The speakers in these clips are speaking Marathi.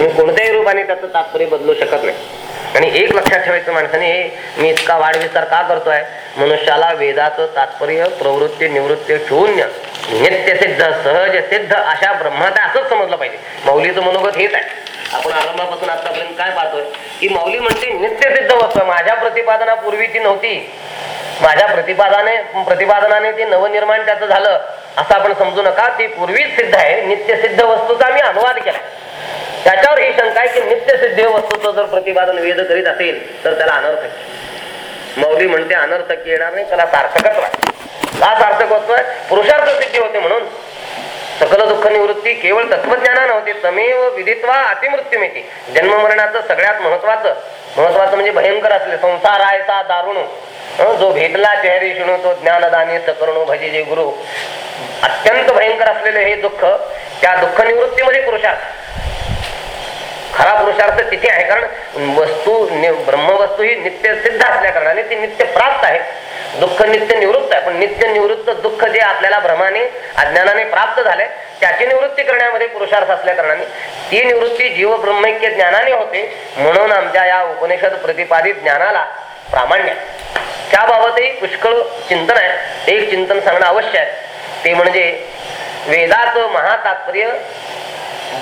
मी कोणत्याही रूपाने त्याचं तात्पर्य बदलू शकत नाही. आणि एक लक्षात ठेवायचं माणसाने हे मी इतका वाढविस्तार का करतोय? मनुष्याला वेदाचं तात्पर्य प्रवृत्ती निवृत्ती शून्य नित्य सिद्ध सहज सिद्ध अशा ब्रह्माचा असंच समजलं पाहिजे. मौलीचं मनोगत हेच आहे. आपण आरंभापासून आतापर्यंत काय पाहतोय? की मौली म्हणते नित्य सिद्ध वस्तू. माझ्या प्रतिपादनापूर्वी ती नव्हती. माझ्या प्रतिपादाने प्रतिपादनाने ते नवनिर्माण त्याचं झालं. असं आपण समजू नका. ती पूर्वीच सिद्ध आहे. नित्य सिद्ध वस्तूचा मी अनुवाद केला त्याच्यावर ही शंका आहे की नित्य सिद्ध वस्तूचं जर प्रतिपादन वेद करीत असेल तर त्याला अनर्थ मौली म्हणते अनर्थक येणार नाही त्याला सार्थकच आहे का सार्थक होतोय पुरुषार्थ सिद्धी होते म्हणून. सकल दुःख निवृत्ती केवळ तत्वज्ञाना नव्हती तमेव विदित्वा अतिमृत्यू मिळते जन्म मरणाचं सगळ्यात महत्वाचं. महत्वाचं म्हणजे भयंकर असले संसार आहे सा दारुण. जो भेटला चेहरे शिणू तो ज्ञानदानी सकरणू भजी जे गुरु. अत्यंत भयंकर असलेले हे दुःख त्या दुःख निवृत्तीमध्ये पुरुषार्थ. खरा पुरुषार्थ तिथे आहे. कारण वस्तू नि- ब्रह्मवस्तू ही नित्य सिद्ध असल्या कारणाने ती नित्य प्राप्त आहे. दुःख नित्य निवृत्त आहे. पण नित्य निवृत्त दुःख जे आपल्याला भ्रमाने अज्ञानाने प्राप्त झाले त्याची निवृत्ती करण्यामध्ये पुरुषार्थ असल्या कारणाने ती निवृत्ती जीव ब्रह्मैक्य ज्ञानाने होते. म्हणून आमच्या या उपनिषद प्रतिपादित ज्ञानाला प्रामाण्य आहे. त्याबाबतही पुष्कळ चिंतन आहे. ते एक चिंतन सांगणं आवश्यक आहे. ते म्हणजे वेदाचं महातात्पर्य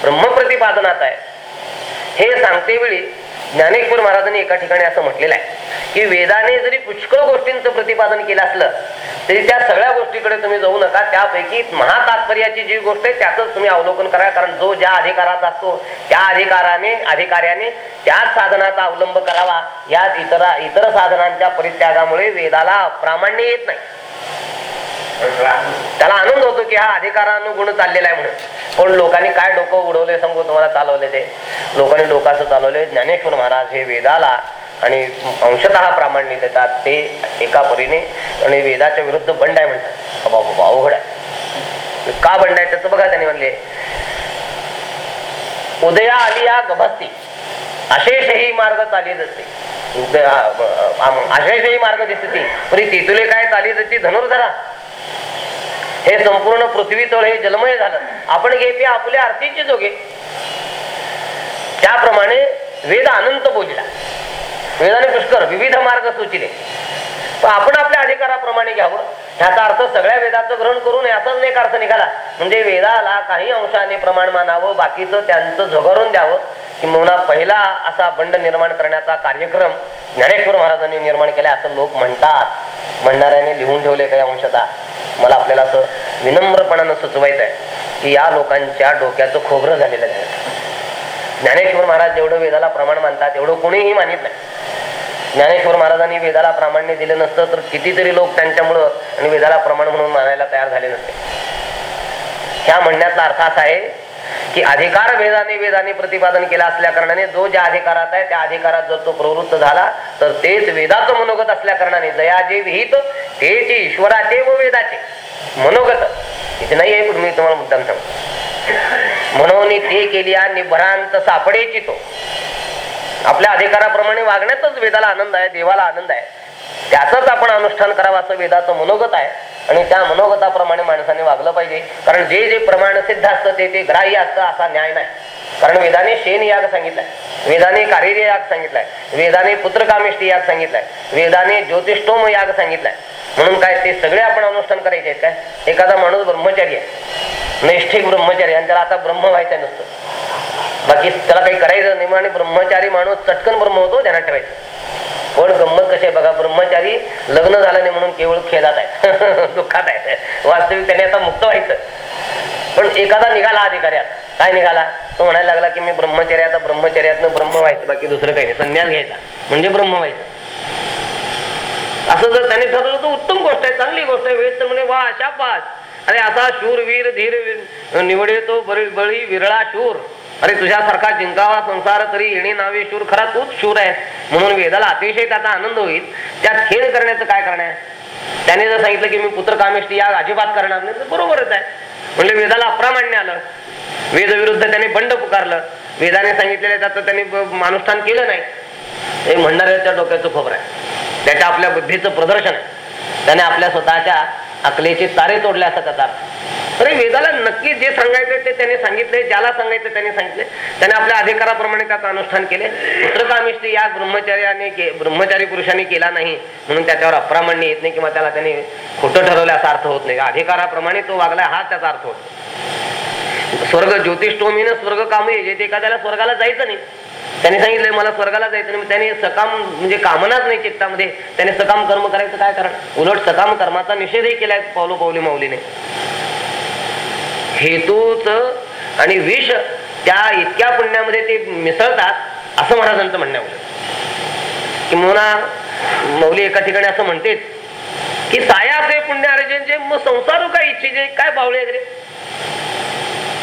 ब्रह्मप्रतिपादनात आहे. हे सांगते वेळी ज्ञानेश्वर महाराजांनी एका ठिकाणी असं म्हटलेलं आहे की वेदाने जरी पुष्कळ गोष्टींचं प्रतिपादन केलं असलं तरी त्या सगळ्या गोष्टीकडे तुम्ही जाऊ नका. त्यापैकी महातात्पर्याची जी गोष्ट आहे त्याच तुम्ही अवलोकन करा. कारण जो ज्या अधिकाराचा असतो त्या अधिकाराने अधिकाऱ्याने त्याच साधनाचा अवलंब करावा. यात इतर इतर साधनांच्या परित्यागामुळे वेदाला प्रामाण्य येत नाही. त्याला आनंद होतो की हा अधिकारानुगुण चाललेला आहे म्हणून. पण लोकांनी काय डोकं उडवले सांगू तुम्हाला चालवले ते. लोकांनी डोकाचं चालवले ज्ञानेश्वर महाराज हे वेदाला आणि अंशतः प्रामाण्य देतात ते एका परीने. आणि वेदाच्या विरुद्ध बंड आहे म्हणतात. बाबा अवघड आहे. का बंड आहे? त्याचं बघा त्यांनी म्हणले. उदया आली या गभस्ती. अशेषही मार्ग चालीत असते. अशेषही मार्ग दिसते ती तिथुले काय चालीत असते? धनुर्धरा. हे संपूर्ण पृथ्वी तळ हे जलमय झालं. आपण घेते आपल्या आरतीचे जोगे. त्याप्रमाणे वेद अनंत बोलला. वेदाने पुष्कर विविध मार्ग सुचिले. पण आपण आपल्या अधिकाराप्रमाणे घ्यावं. ह्याचा अर्थ सगळ्या वेदाचं ग्रहण करून याचाच एक अर्थ निघाला. म्हणजे वेदाला काही अंशाने प्रमाण मानावं बाकीचं त्यांचं झगरून द्यावं. किंवा पहिला असा बंड निर्माण करण्याचा कार्यक्रम ज्ञानेश्वर महाराजांनी निर्माण केला असं लोक म्हणतात. म्हणणाऱ्याने लिहून ठेवले काही अंशता मला आपल्याला असं विनम्रपणानं सुचवायचं आहे की या लोकांच्या डोक्याचं खोबरं झालेलं आहे. ज्ञानेश्वर महाराज जेवढं वेदाला प्रमाण मानतात तेवढं कोणीही मानित नाही. ज्ञानेश्वर महाराजांनी वेदाला प्रामाण्य दिलं नसतं तर कितीतरी लोक त्यांच्यामुळं आणि वेदाला प्रमाण म्हणून मानायला तयार झाले नसते. ह्या म्हणण्याचा अर्थ असा आहे की अधिकार भेदाने वेदाने प्रतिपादन केला असल्या कारणाने जो ज्या अधिकारात आहे त्या अधिकारात जर तो प्रवृत्त झाला तर तेच वेदाचं मनोगत असल्या कारणाने दया जे विहित ते ईश्वराचे व वेदाचे मनोगत. इथे नाही आहे मी तुम्हाला मुद्दाम सांगतो. म्हणून ते केली आणि भ्रांत सापडेची तो. आपल्या अधिकाराप्रमाणे वागण्यातच वेदाला आनंद आहे देवाला आनंद आहे. त्याचंच आपण अनुष्ठान करावं असं वेदाचं मनोगत आहे. आणि त्या मनोगताप्रमाणे माणसाने वागलं पाहिजे. कारण जे जे प्रमाण सिद्ध असतं ते ते ग्राह्य असतं असा न्याय नाही. कारण वेदाने शेन याग सांगितलाय. वेदाने कार्य याग सांगितलाय. वेदाने पुत्रकामिष्टी याग सांगितलाय. वेदाने ज्योतिष्टोम याग सांगितलाय. म्हणून काय ते सगळे आपण अनुष्ठान करायचे आहेत काय? एखादा माणूस ब्रह्मचारी आहे. नैष्ठिक ब्रह्मचारी आणि त्याला आता ब्रह्म व्हायचं नसतं. बाकी त्याला काही करायचं नाही. आणि ब्रह्मचारी माणूस चटकन ब्रह्म होतो ध्यानात ठेवायचं. पण गंमत कशी आहे बघा ब्रह्मचारी लग्न झालं नाही म्हणून केवळ खेदात आहे. दुःखात आहे. वास्तविक त्याने आता मुक्त व्हायचं. पण एखादा निघाला अधिकारी आता काय निघाला? तो म्हणायला लागला की मी ब्रह्मचर्य आता ब्रह्मचर्यातनं ब्रह्म व्हायचं बाकी दुसरं काही नाही. संन्यास घ्यायचा. म्हणजे ब्रह्म व्हायचं. असं जर त्याने ठरवलं तर उत्तम गोष्ट आहे चांगली गोष्ट आहे. वेद तर म्हणे वा अशा पास अरे असा शूर वीर धीर निवडे तो बळी बळी विरळा शूर. अरे तुझ्यासारखा जिंकावा संसार तरी येणे नावे शूर खरा तूच शूर आहे. म्हणून वेदाला अतिशय त्याचा आनंद होईल. त्यात खेळ करण्याचं काय करणार? त्याने जर सांगितलं की मी पुत्र कामेष्टी या अजिबात करणार नाही तर बरोबरच आहे. म्हणजे वेदाला अप्रामाण्य आलं. वेद विरुद्ध त्याने बंड पुकारलं. वेदाने सांगितलेलं त्याचं त्याने मानुष्ठान केलं नाही. हे म्हणणाऱ्याच्या डोक्याचं खोबर आहे. त्याच्या आपल्या बुद्धीचं प्रदर्शन आहे. त्याने आपल्या स्वतःच्या अकलेचे तारे तोडले असं त्याचा अरे वेदाला नक्की जे सांगायचं ते त्याने सांगितले ज्याला सांगायचं त्याने सांगितले त्याने आपल्या अधिकाराप्रमाणे त्याचं अनुष्ठान केले पुत्रकामिष्टी या ब्रह्मचार्याने के- ब्रह्मचारी पुरुषाने केला नाही म्हणून त्याच्यावर अप्रामाण्य येत नाही किंवा त्याला त्याने खोटं ठरवलं असा अर्थ होत नाही. अधिकाराप्रमाणे तो वागला हा त्याचा अर्थ होतो. स्वर्ग ज्योतिषोमीनं स्वर्ग काम येते एखाद्याला स्वर्गाला जायचं नाही. त्याने सांगितलंय मला स्वर्गाला जायचं नाही. त्याने सकाम म्हणजे कामनाच नाही चित्तामध्ये. त्याने सकाम कर्म करायचं काय कारण? उलट सकाम कर्माचा निषेधही केलाय पावलो पावली माऊलीने. हेतूच आणि विष त्या इतक्या पुण्यामध्ये ते मिसळतात असं महाराजांचं म्हणणं आहे. किंवा मौली एका ठिकाणी असं म्हणतेच की सायाचे पुण्य अर्जनचे मग संसारू काय इच्छेचे काय बावळे वगैरे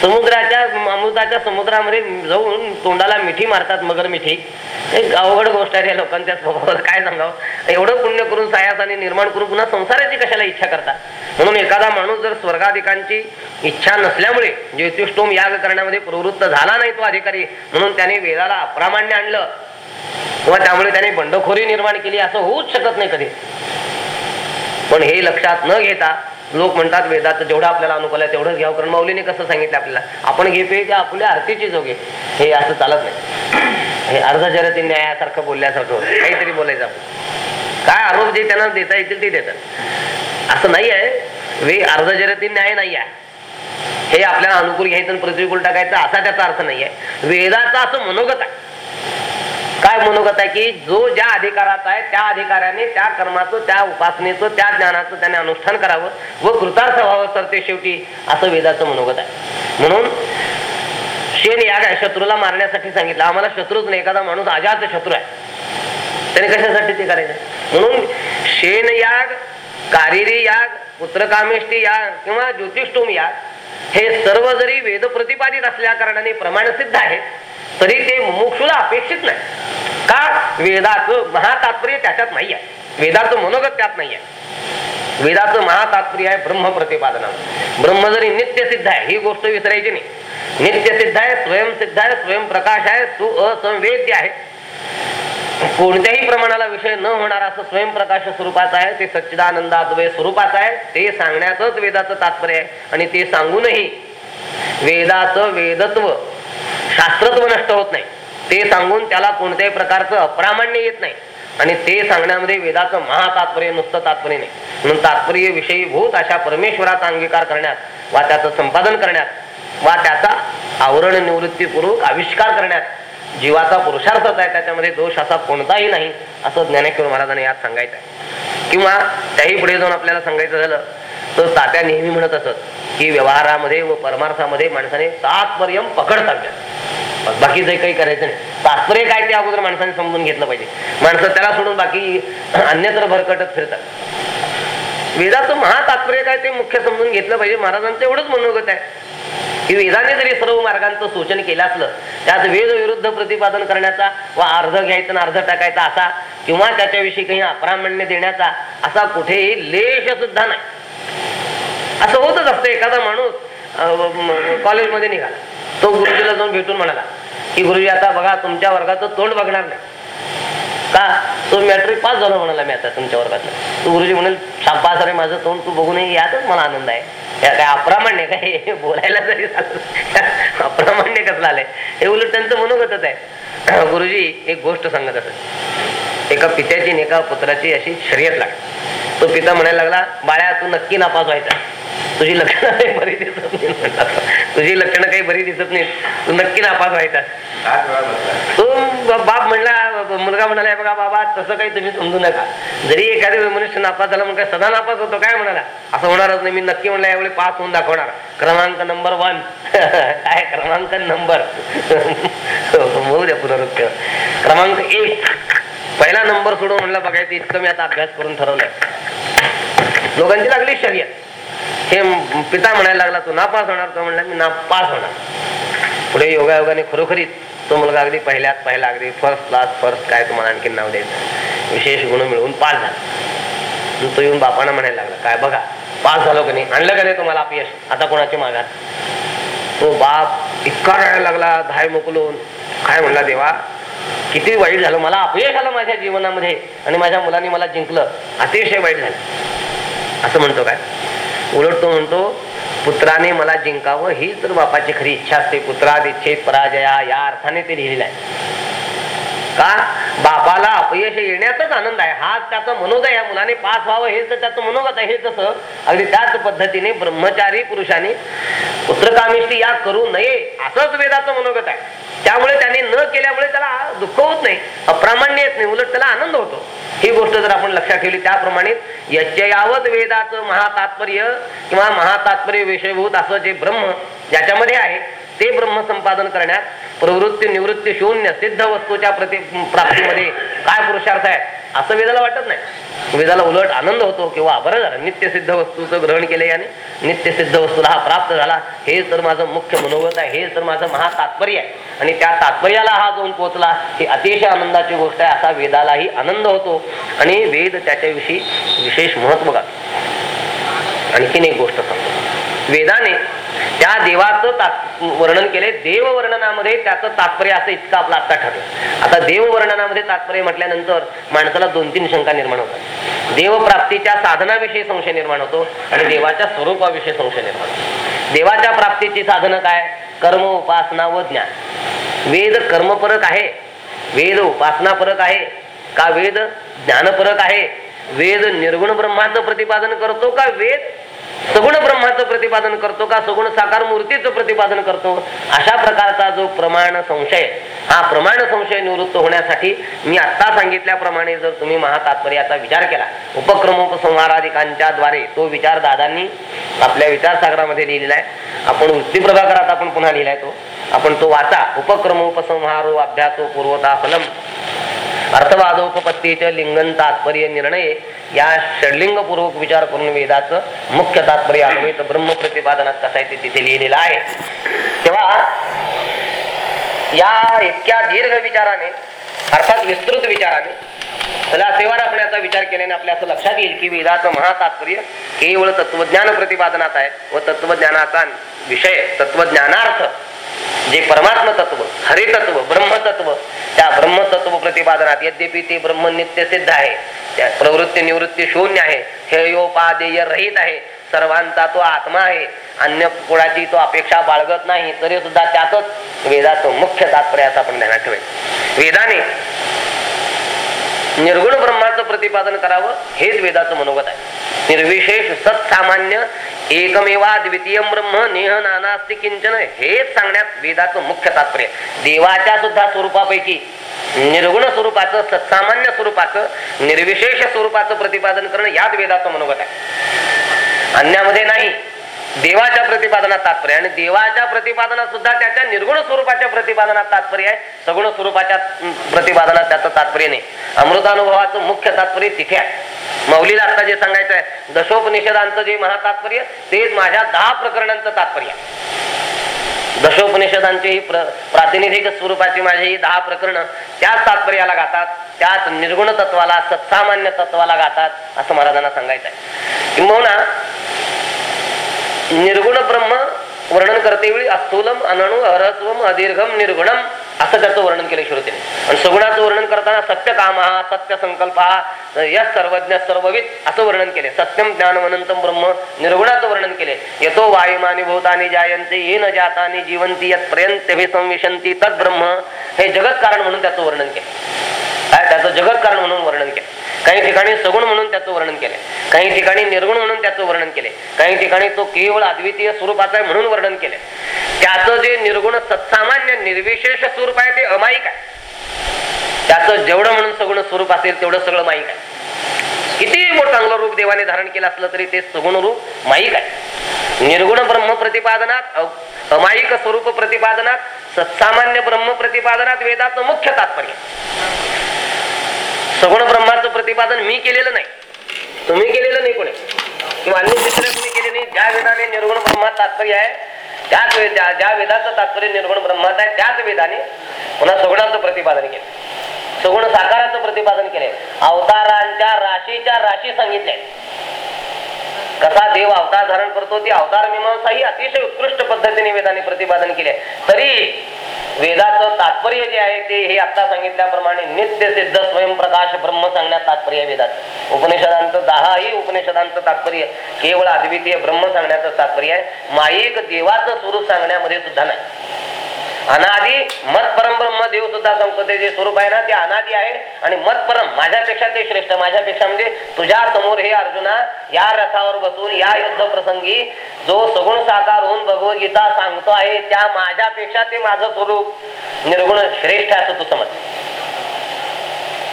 समुद्राच्या अमृताच्या समुद्रामध्ये जाऊन तोंडाला मिठी मारतात मगर मिठी. एक अवघड गोष्ट आहे लोकांच्या स्वभावाला काय सांगावं? एवढं पुण्य करून सायासाने निर्माण करून पुन्हा संसाराची कशाला इच्छा करतात? म्हणून एखादा माणूस जर स्वर्गाधिकांची इच्छा नसल्यामुळे ज्योतिषोम याग करण्यामध्ये प्रवृत्त झाला नाही तो अधिकारी म्हणून त्याने वेदाला अप्रामाण्य आणलं. किंवा त्यामुळे त्याने बंडखोरी निर्माण केली असं होऊच शकत नाही कधी. पण हे लक्षात न घेता लोक म्हणतात वेदाचं जेवढं आपल्याला अनुकूल आहे तेवढंच घ्यावं. कारण माऊलीने कसं सांगितलं आपल्याला? आपण घेतोय ते आपल्या आरतीची जोगे. हे असं चालत नाही. हे अर्धजरती न्यायासारखं बोलल्यासारखं काहीतरी बोलायचं आपण. काय आरोप जे त्यांना देता येतील ते देतात. असं नाही आहे. वे अर्धजरती न्याय नाही आहे. हे आपल्याला अनुकूल घ्यायचं पृथ्वीकुल प्रतिकूल टाकायचं असा त्याचा अर्थ नाही आहे. वेदाचा असं मनोगत आहे. काय मनोगत आहे की जो ज्या अधिकारात आहे त्या अधिकाऱ्याने त्या कर्माचं त्या उपासनेचं त्या ज्ञानाचं त्याने अनुष्ठान करावं व कृतार्थ व्हावं. तर ते शेवटी असं वेदाचं मनोगत आहे म्हणून शेन याग शत्रूला मारण्यासाठी सांगितलं. आम्हाला शत्रूच नाही. एखादा माणूस अजात शत्रू आहे. त्याने कशासाठी ते करायचं? म्हणून शेन याग कारिरी याग पुत्रकामेष्टी याग किंवा ज्योतिष्टोम याग हे सर्व जरी वेद प्रतिपादित असल्या कारणाने प्रमाणसिद्ध आहे तरी ते मुमुक्षुला अपेक्षित नाही. का? वेदाचं महातात्पर्य त्याच्यात नाही आहे वेदाचं मनोगत त्यात नाही आहे वेदाचं महातात्पर्य आहे ब्रह्म प्रतिपादना ब्रह्म जरी नित्य सिद्ध आहे ही गोष्ट विसरायची नाही. नित्य सिद्ध आहे स्वयंसिद्ध आहे स्वयंप्रकाश आहे तू असंवेद्य आहे. कोणत्याही प्रमाणाला विषय न होणार असं स्वयंप्रकाश स्वरूपाचं आहे ते सच्चिदानंदाद्वय स्वरूपाचं आहे ते सांगण्याचंच वेदाचं तात्पर्य आहे. आणि ते सांगूनही वेदाचं वेदत्व शास्त्रत्व नष्ट होत नाही. ते सांगून त्याला कोणत्याही प्रकारचं अप्रामाण्य येत नाही. आणि ते सांगण्यामध्ये वेदाचं महातात्पर्य नुसतं तात्पर्य नाही. म्हणून तात्पर्य विषयीभूत अशा परमेश्वराचा अंगीकार करण्यात वा त्याचं संपादन करण्यात वा त्याचा आवरण निवृत्तीपूर्वक आविष्कार करण्यात जीवाचा पुरुषार्थच आहे त्याच्यामध्ये दोष असा कोणताही नाही असं ज्ञानेश्वर महाराजांनी यात सांगायचं आहे किंवा त्याही पुढे जाऊन आपल्याला सांगायचं झालं तर तात्या नेहमी म्हणत असत की व्यवहारामध्ये व परमार्थामध्ये माणसाने तात्पर्य पकड चालतात बाकीचं काही करायचं नाही. तात्पर्य काय ते अगोदर माणसाने समजून घेतलं पाहिजे. माणसं त्याला सोडून बाकी अन्यत्र भरकटत फिरतात. वेदाचं महातात्पर्य काय ते मुख्य समजून घेतलं पाहिजे. महाराजांचं एवढंच मनोगत आहे. की वेदाने जरी सर्व मार्गांचं सूचन केलं असलं त्यात वेद विरुद्ध प्रतिपादन करण्याचा व अर्ध घ्यायचा आणि अर्ध टाकायचा असा किंवा त्याच्याविषयी काही अप्रामाण्य देण्याचा असा कुठेही लेश सुद्धा नाही. असं होतच असतं. एखादा माणूस कॉलेजमध्ये निघाला. तो गुरुजीला जाऊन भेटून म्हणाला की गुरुजी आता बघा तुमच्या वर्गाचं तोंड बघणार नाही. का? तो मॅट्रिक पास झालो म्हणाला मी आता तुमच्या वर्गात तू गुरुजी म्हणेल शाबास रे माझं तोंड तू बघू नये यातच मला आनंद आहे. काय अप्रामाण्य काय? हे बोलायला जरी अप्रामाण्य कसलं आलंय हे उलट त्यांचं मनोगतच आहे. गुरुजी एक गोष्ट सांगत असत. एका पित्याची आणि एका पुत्राची अशी शर्यत लागली तो पिता म्हणायला लागला बाळ्या तू नक्की नापास व्हायचा. तुझी लक्षणं काही बरी दिसत नाही. तुझी लक्षणं काही बरी दिसत नाही तू नक्की नापास व्हायचा. तो बाप म्हणला मुलगा म्हणाला बघा बाबा तसं काही तुम्ही समजू नका. जरी एखाद्या मनुष्य नापास झाला मग काय सदा नापास होतो काय म्हणाला? असं होणारच नाही. मी नक्की म्हणलं यावेळी पास होऊन दाखवणार. क्रमांक नंबर वन. काय क्रमांक नंबर? होऊ द्या पुनरुक्त क्रमांक एक. पहिला नंबर सोडून म्हणलं बघायचं इतकं मी आता अभ्यास करून ठरवलंय. लोकांची लागली शर्यत हे पिता म्हणायला लागला तू नापास होणार. तो म्हणला मी नापास होणार. पुढे योगायोगाने खरोखरीच तो मुलगा अगदी पहिल्यात पहिला अगदी फर्स्ट क्लास फर्स्ट काय तुम्हाला आणखी नाव द्यायचं विशेष गुण मिळवून पास झाला. तो येऊन बापाना म्हणायला लागला काय बघा पास झालो का नाही? आणलं का नाही तुम्हाला अपयश? आता कोणाच्या मागात तो बाप इतका रडायला लागला धाय मोकलून. काय म्हणला देवा किती वाईट झालं मला अपयश आलं माझ्या जीवनामध्ये आणि माझ्या मुलांनी मला जिंकलं. अतिशय वाईट झालं. असं म्हणतो काय? उलट तो म्हणतो पुत्राने मला जिंकावं ही तर बापाची खरी इच्छा असते. पुत्रा इच्छेत पराजया या अर्थाने ते लिहिलेलं आहे. का? बापाला अपयश येण्याचाच आनंद आहे. हाच त्याचा मनोदय या मुलाने पास व्हावं हेच तर त्याचं मनोगत आहे. हे कसं अगदी त्याच पद्धतीने ब्रह्मचारी पुरुषाने पुत्रकामिष्टी या करू नये असंच वेदाचं मनोगत आहे. त्यामुळे त्याने न केल्यामुळे त्याला दुःख होत नाही. अप्रामाण्य येत नाही. उलट त्याला आनंद होतो. ही गोष्ट जर आपण लक्षात ठेवली त्याप्रमाणे यज्ञयावत वेदाचं महातात्पर्य किंवा महातात्पर्य विषयभूत असं जे ब्रह्म ज्याच्यामध्ये आहे ते ब्रह्म संपादन करण्यात प्रवृत्ती निवृत्ती शून्य सिद्ध वस्तूच्या प्रति प्राप्तीमध्ये काय पुरुषार्थ आहे? असं वेदाला वाटत नाही. वेदाला उलट आनंद होतो किंवा बरं झालं नित्य सिद्ध वस्तूचं ग्रहण केले याने. नित्य सिद्ध वस्तूला हा प्राप्त झाला. हे तर माझं मुख्य मनोगत आहे हे तर माझं महा तात्पर्य आहे. आणि त्या तात्पर्याला हा जाऊन पोचला ही अतिशय आनंदाची गोष्ट आहे असा वेदालाही आनंद होतो. आणि वेद त्याच्याविषयी विशेष महत्त्व गातो. आणखीन एक गोष्ट सांगतो. वेदाने त्या देवाचं वर्णन केले देव वर्णनामध्ये त्याचं तात्पर्य असं इतकं आपलं आत्ता ठरलं. आता देव वर्णनामध्ये तात्पर्य म्हटल्यानंतर माणसाला दोन तीन शंका निर्माण होतात. देवप्राप्तीच्या साधनाविषयी संशय निर्माण होतो आणि देवाच्या स्वरूपाविषयी संशय निर्माण होतो. देवाच्या प्राप्तीची साधनं काय? कर्म उपासना व ज्ञान. वेद कर्मपरक आहे. वेद उपासना परक आहे. का वेद ज्ञानपरक आहे? वेद निर्गुण ब्रह्माचं प्रतिपादन करतो का वेद सगुण ब्रह्माचं प्रतिपादन करतो का? सगुण साकार मूर्तीचं प्रतिपादन करतो? अशा प्रकारचा जो प्रमाण संशय हा प्रमाण संशय निवृत्त होण्यासाठी मी आत्ता सांगितल्याप्रमाणे जर तुम्ही महातात्पर्याचा विचार केला उपक्रमोपसंहाराधिकांच्या द्वारे तो विचार दादांनी आपल्या विचारसागरामध्ये लिहिलेला आहे. आपण वृत्ती प्रभाकरात आपण पुन्हा लिहिलाय तो. आपण तो वाचा. उपक्रमोपसंहारो अभ्यासो पूर्वता फलम अर्थवादोपत्तीचे लिंगन तात्पर्य निर्णय या षडलिंगपूर्वक विचार करून वेदाचं मुख्य तात्पर्य अद्वैत ब्रह्म प्रतिपादनात कसं आहे ते तिथे लिहिलेलं आहे. तेव्हा या इतक्या दीर्घ विचाराने अर्थात विस्तृत विचाराने त्याला सेवा राखण्याचा विचार केल्याने आपल्या असं लक्षात येईल की वेदाचं महातात्पर्य केवळ तत्वज्ञान प्रतिपादनात आहे व तत्वज्ञानाचा विषय तत्वज्ञानार्थ जे परमात्म तत्व हरितत्व ब्रह्मतत्व त्या ब्रह्मतत्व प्रतिपादनात यद्यपि ते ब्रह्म नित्य सिद्ध आहे त्या प्रवृत्ती निवृत्ती शून्य आहे हेयोपादेय रहित आहे सर्वांचा तो आत्मा आहे अन्य कुणाची तो अपेक्षा बाळगत नाही तरी सुद्धा त्यातच वेदाचं मुख्य तात्पर्य असं आपण ध्यानात ठेवेल वेदाने निर्गुण ब्रह्माचं प्रतिपादन करावं हेच वेदाचं मनोगत आहे. निर्विशेष सत्सामान्य एकमेवा द्वितीय ब्रह्म नेह नानास्ती किंचन हेच सांगण्यात वेदाचं मुख्य तात्पर्य. देवाच्या सुद्धा स्वरूपापैकी निर्गुण स्वरूपाचं सत्सामान्य स्वरूपाचं निर्विशेष स्वरूपाचं प्रतिपादन करणं याच वेदाचं मनोगत आहे. अन्यामध्ये नाही. देवाच्या प्रतिपादनात तात्पर्य आणि देवाच्या प्रतिपादनात सुद्धा त्याच्या निर्गुण स्वरूपाच्या प्रतिपादनात तात्पर्य आहे. सगुण स्वरूपाच्या प्रतिपादनात त्याचं तात्पर्य नाही. अमृतानुभवाचं मुख्य तात्पर्य तिथे आहे. मौलीला आता जे सांगायचं आहे दशोपनिषदांचं जे महातात्पर्य तेच माझ्या दहा प्रकरणांचं तात्पर्य आहे. दशोपनिषदांचे ही प्र प्रातिनिधिक स्वरूपाची माझी ही दहा प्रकरण त्याच तात्पर्याला गातात त्याच निर्गुण तत्वाला सत्सामान्य तत्वाला गातात असं महाराजांना सांगायचं आहे किंबहुना निर्गुण ब्रह्म वर्णन करते वेळी अस्थूलम अनणु अरस्वम अदीर्घम निर्गुणम असं त्याचं वर्णन केले श्रोतेने. आणि सगुणाचं वर्णन करताना सत्य काम हा सत्य संकल्प हा या सर्वज्ञ सर्ववित असं वर्णन केले. सत्यम ज्ञान अनंतम ब्रह्म निर्गुणाचं वर्णन केले. येतो वायुमानी भूतानी जायंते येन जातानी जीवंती हे संविशंती तद ब्रह्म हे जगत कारण म्हणून त्याचं वर्णन केलं. त्याचं जगत कारण म्हणून वर्णन केलं. काही ठिकाणी सगुण म्हणून त्याचं वर्णन केले काही ठिकाणी निर्गुण म्हणून त्याचं वर्णन केले काही ठिकाणी तो केवळ अद्वितीय स्वरूपाचा आहे म्हणून वर्णन केले त्याचं जे निर्गुण सत्सामान्य निर्विशेष स्वरूप आहे ते अमायिक आहे. त्याचं जेवढं म्हणून सगुण स्वरूप असेल तेवढं सगळं माईक आहे. किती मोठं चांगलं रूप देवाने धारण केलं असलं तरी ते सगुण रूप माईक आहे. निर्गुण ब्रह्म प्रतिपादनात अमायिक स्वरूप प्रतिपादनात सत्सामान्य ब्रह्म प्रतिपादनात वेदाचं मुख्य तात्पर्य. सगुण ब्रह्माचं प्रतिपादन मी केलेलं नाही. तुम्ही केलेलं नाही कोणी. किंवा अन्य दुसरे कोणी केले नाही. ज्या वेदाने निर्गुण ब्रह्मात तात्पर्य आहे त्याच वेद ज्या- वेदाचं तात्पर्य निर्गुण ब्रह्मात आहे त्याच वेदाने पुन्हा सगुणाचं प्रतिपादन केलं. सगुण साकाराचं प्रतिपादन केले अवतारांच्या राशीच्या राशी सांगितल्या. कसा देव अवतार धारण करतो ती अवतार मीमांसा ही अतिशय उत्कृष्ट पद्धतीने वेदाने प्रतिपादन केले तरी वेदाचं तात्पर्य जे आहे ते हे आता सांगितल्याप्रमाणे नित्य सिद्ध स्वयंप्रकाश ब्रह्म सांगण्यात तात्पर्य आहे वेदात उपनिषदांचं दहाही उपनिषदांचं तात्पर्य केवळ अद्वितीय ब्रह्म सांगण्याचं तात्पर्य आहे. माईक देवाचं स्वरूप सांगण्यामध्ये सुद्धा नाही. अनादी मत परम ब्रह्म देव सुद्धा सांगतो ते जे स्वरूप आहे ना ते अनादी आहे. आणि मत परम माझ्यापेक्षा ते श्रेष्ठ माझ्यापेक्षा म्हणजे तुझ्या समोर हे अर्जुना या रथावर बसून या युद्ध प्रसंगी जो सगुण साकार होऊन भगवद्गीता सांगतो आहे त्या माझ्यापेक्षा ते माझं स्वरूप निर्गुण श्रेष्ठ असं तू समज.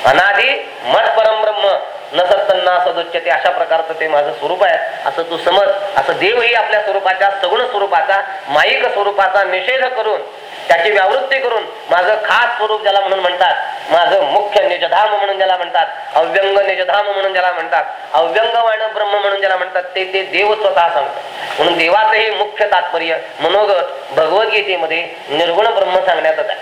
अनादी मत परम ब्रह्म न सत्तन्ना सदुच्यते अशा प्रकारचं ते माझं स्वरूप आहे. असं तू समज असं देवही आपल्या स्वरूपाच्या सगुण स्वरूपाचा माईक स्वरूपाचा निषेध करून त्याची व्यावृत्ती करून माझं खास स्वरूप ज्याला म्हणून म्हणतात माझं मुख्य निजधाम म्हणून ज्याला म्हणतात अव्यंग निजधाम म्हणून ज्याला म्हणतात अव्यंगवाण ब्रह्म म्हणून ज्याला म्हणतात ते ते देव स्वतः सांगतात. म्हणून देवाचं हे मुख्य तात्पर्य मनोगत भगवद्गीतेमध्ये निर्गुण ब्रह्म सांगण्यातच आहे.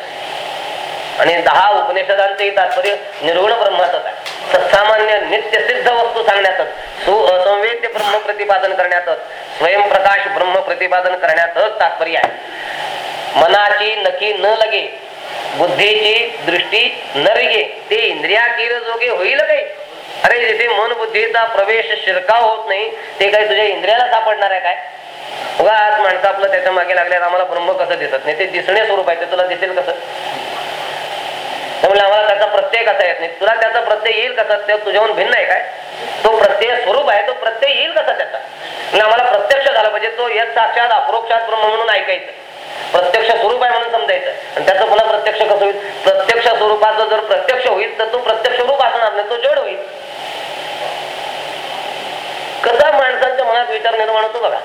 आणि दहा उपनिषदांचंही तात्पर्य निर्गुण ब्रह्माचंच आहे. सत्सामान्य नित्य सिद्ध वस्तू सांगण्यातच सु असंवेद्य ब्रह्म प्रतिपादन करण्यातच स्वयंप्रकाश ब्रह्म प्रतिपादन करण्यातच तात्पर्य आहे. मनाची नकी न लगे बुद्धीची दृष्टी न रिगे ते इंद्रिया जोगे होईल काही? अरे जिथे मन बुद्धीचा प्रवेश शिरकाव होत नाही ते काही तुझ्या इंद्रियाला सापडणार आहे काय? उगा आज माणसं आपलं त्याच्यामागे लागल्यात आम्हाला ब्रह्म कसं दिसत नाही? ते दिसणे स्वरूप आहे ते तुला दिसेल कसं? त्यामुळे आम्हाला त्याचा प्रत्यय कसा येत नाही? तुला त्याचा प्रत्यय येईल कसा? ते तुझ्याहून भिन्न आहे काय? तो प्रत्यय स्वरूप आहे तो प्रत्यय येईल कसा त्याचा? म्हणजे आम्हाला प्रत्यक्ष झाला पाहिजे तो येत साक्षात अप्रोक्षात ब्रह्म म्हणून ऐकायचं. प्रत्यक्ष स्वरूप आहे म्हणून समजायचं. आणि त्याचं पुन्हा प्रत्यक्ष कसं होईल? प्रत्यक्ष स्वरूपाचं जर प्रत्यक्ष होईल तर तो प्रत्यक्ष रूप असणार नाही तो जड होईल. कसा माणसांच्या मनात विचार निर्माण होतो बघा.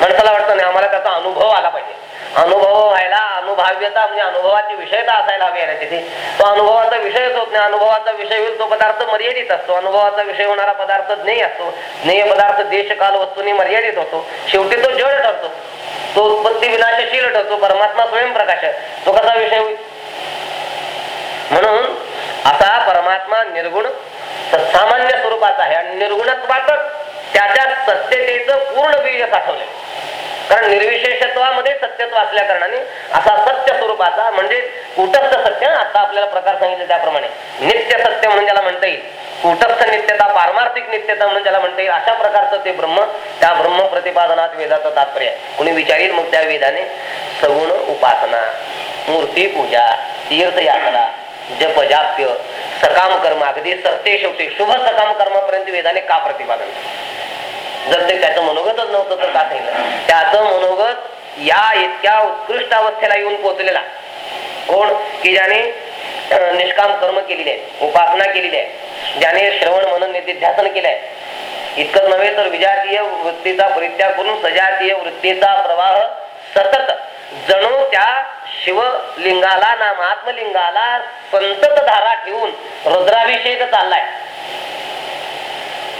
माणसाला वाटतं नाही आम्हाला त्याचा अनुभव आला पाहिजे. अनुभव हो, व्हायला अनुभव्यता म्हणजे अनुभवाची विषयता असायला हवी आहे तिथे. तो अनुभवाचा विषयच होत नाही. अनुभवाचा विषय होईल तो पदार्थ मर्यादित असतो. अनुभवाचा विषय होणारा पदार्थ ज्ञेय असतो. ज्ञेय पदार्थ देश काल वस्तूंनी मर्यादित होतो. शेवटी तो जड ठरतो. तो उत्पत्ती विनाशशील ठरतो. परमात्मा स्वयंप्रकाश तो कसा विषय होईल? म्हणून असा परमात्मा निर्गुण सामान्य स्वरूपाचा आहे. आणि निर्गुणत्वातच त्याच्या सत्यतेचं पूर्ण बीज साठवले कारण निर्विशेषत्वामध्ये सत्यत्व असल्या कारणाने असा सत्य स्वरूपाचा म्हणजे कुटस्थ सत्य आता आपल्याला प्रकार सांगितले त्याप्रमाणे. नित्य सत्य म्हणून ज्याला म्हणता येईल. कुटस्थ नित्यता पारमार्थिक नित्यता म्हणून ज्याला म्हणता येईल अशा प्रकारचं ते ब्रह्म त्या ब्रह्म प्रतिपादनात वेदाचं तात्पर्य आहे. कुणी विचारील मग त्या वेदाने सगुण उपासना मूर्ती पूजा तीर्थयात्रा जप जाप्य सकाम कर्म अगदी सत्य शेवटी शुभ सकाम कर्मापर्यंत वेदाने का प्रतिपादन जर ते त्याचं मनोगतच नव्हतं तर का सांगितलं? त्याचं मनोगत या इतक्या उत्कृष्ट अवस्थेला येऊन पोहोचलेला. कोण? की ज्याने निष्काम कर्म केलेले आहे उपासना केलेली आहे ज्याने श्रवण मनन निधिध्यासन केलंय. इतकंच नव्हे तर विजातीय वृत्तीचा परित्याग करून सजातीय वृत्तीचा प्रवाह सतत. जणू त्या शिवलिंगाला नामात्मलिंगाला संतत धारा ठेवून रुद्राभिषेक चाललाय.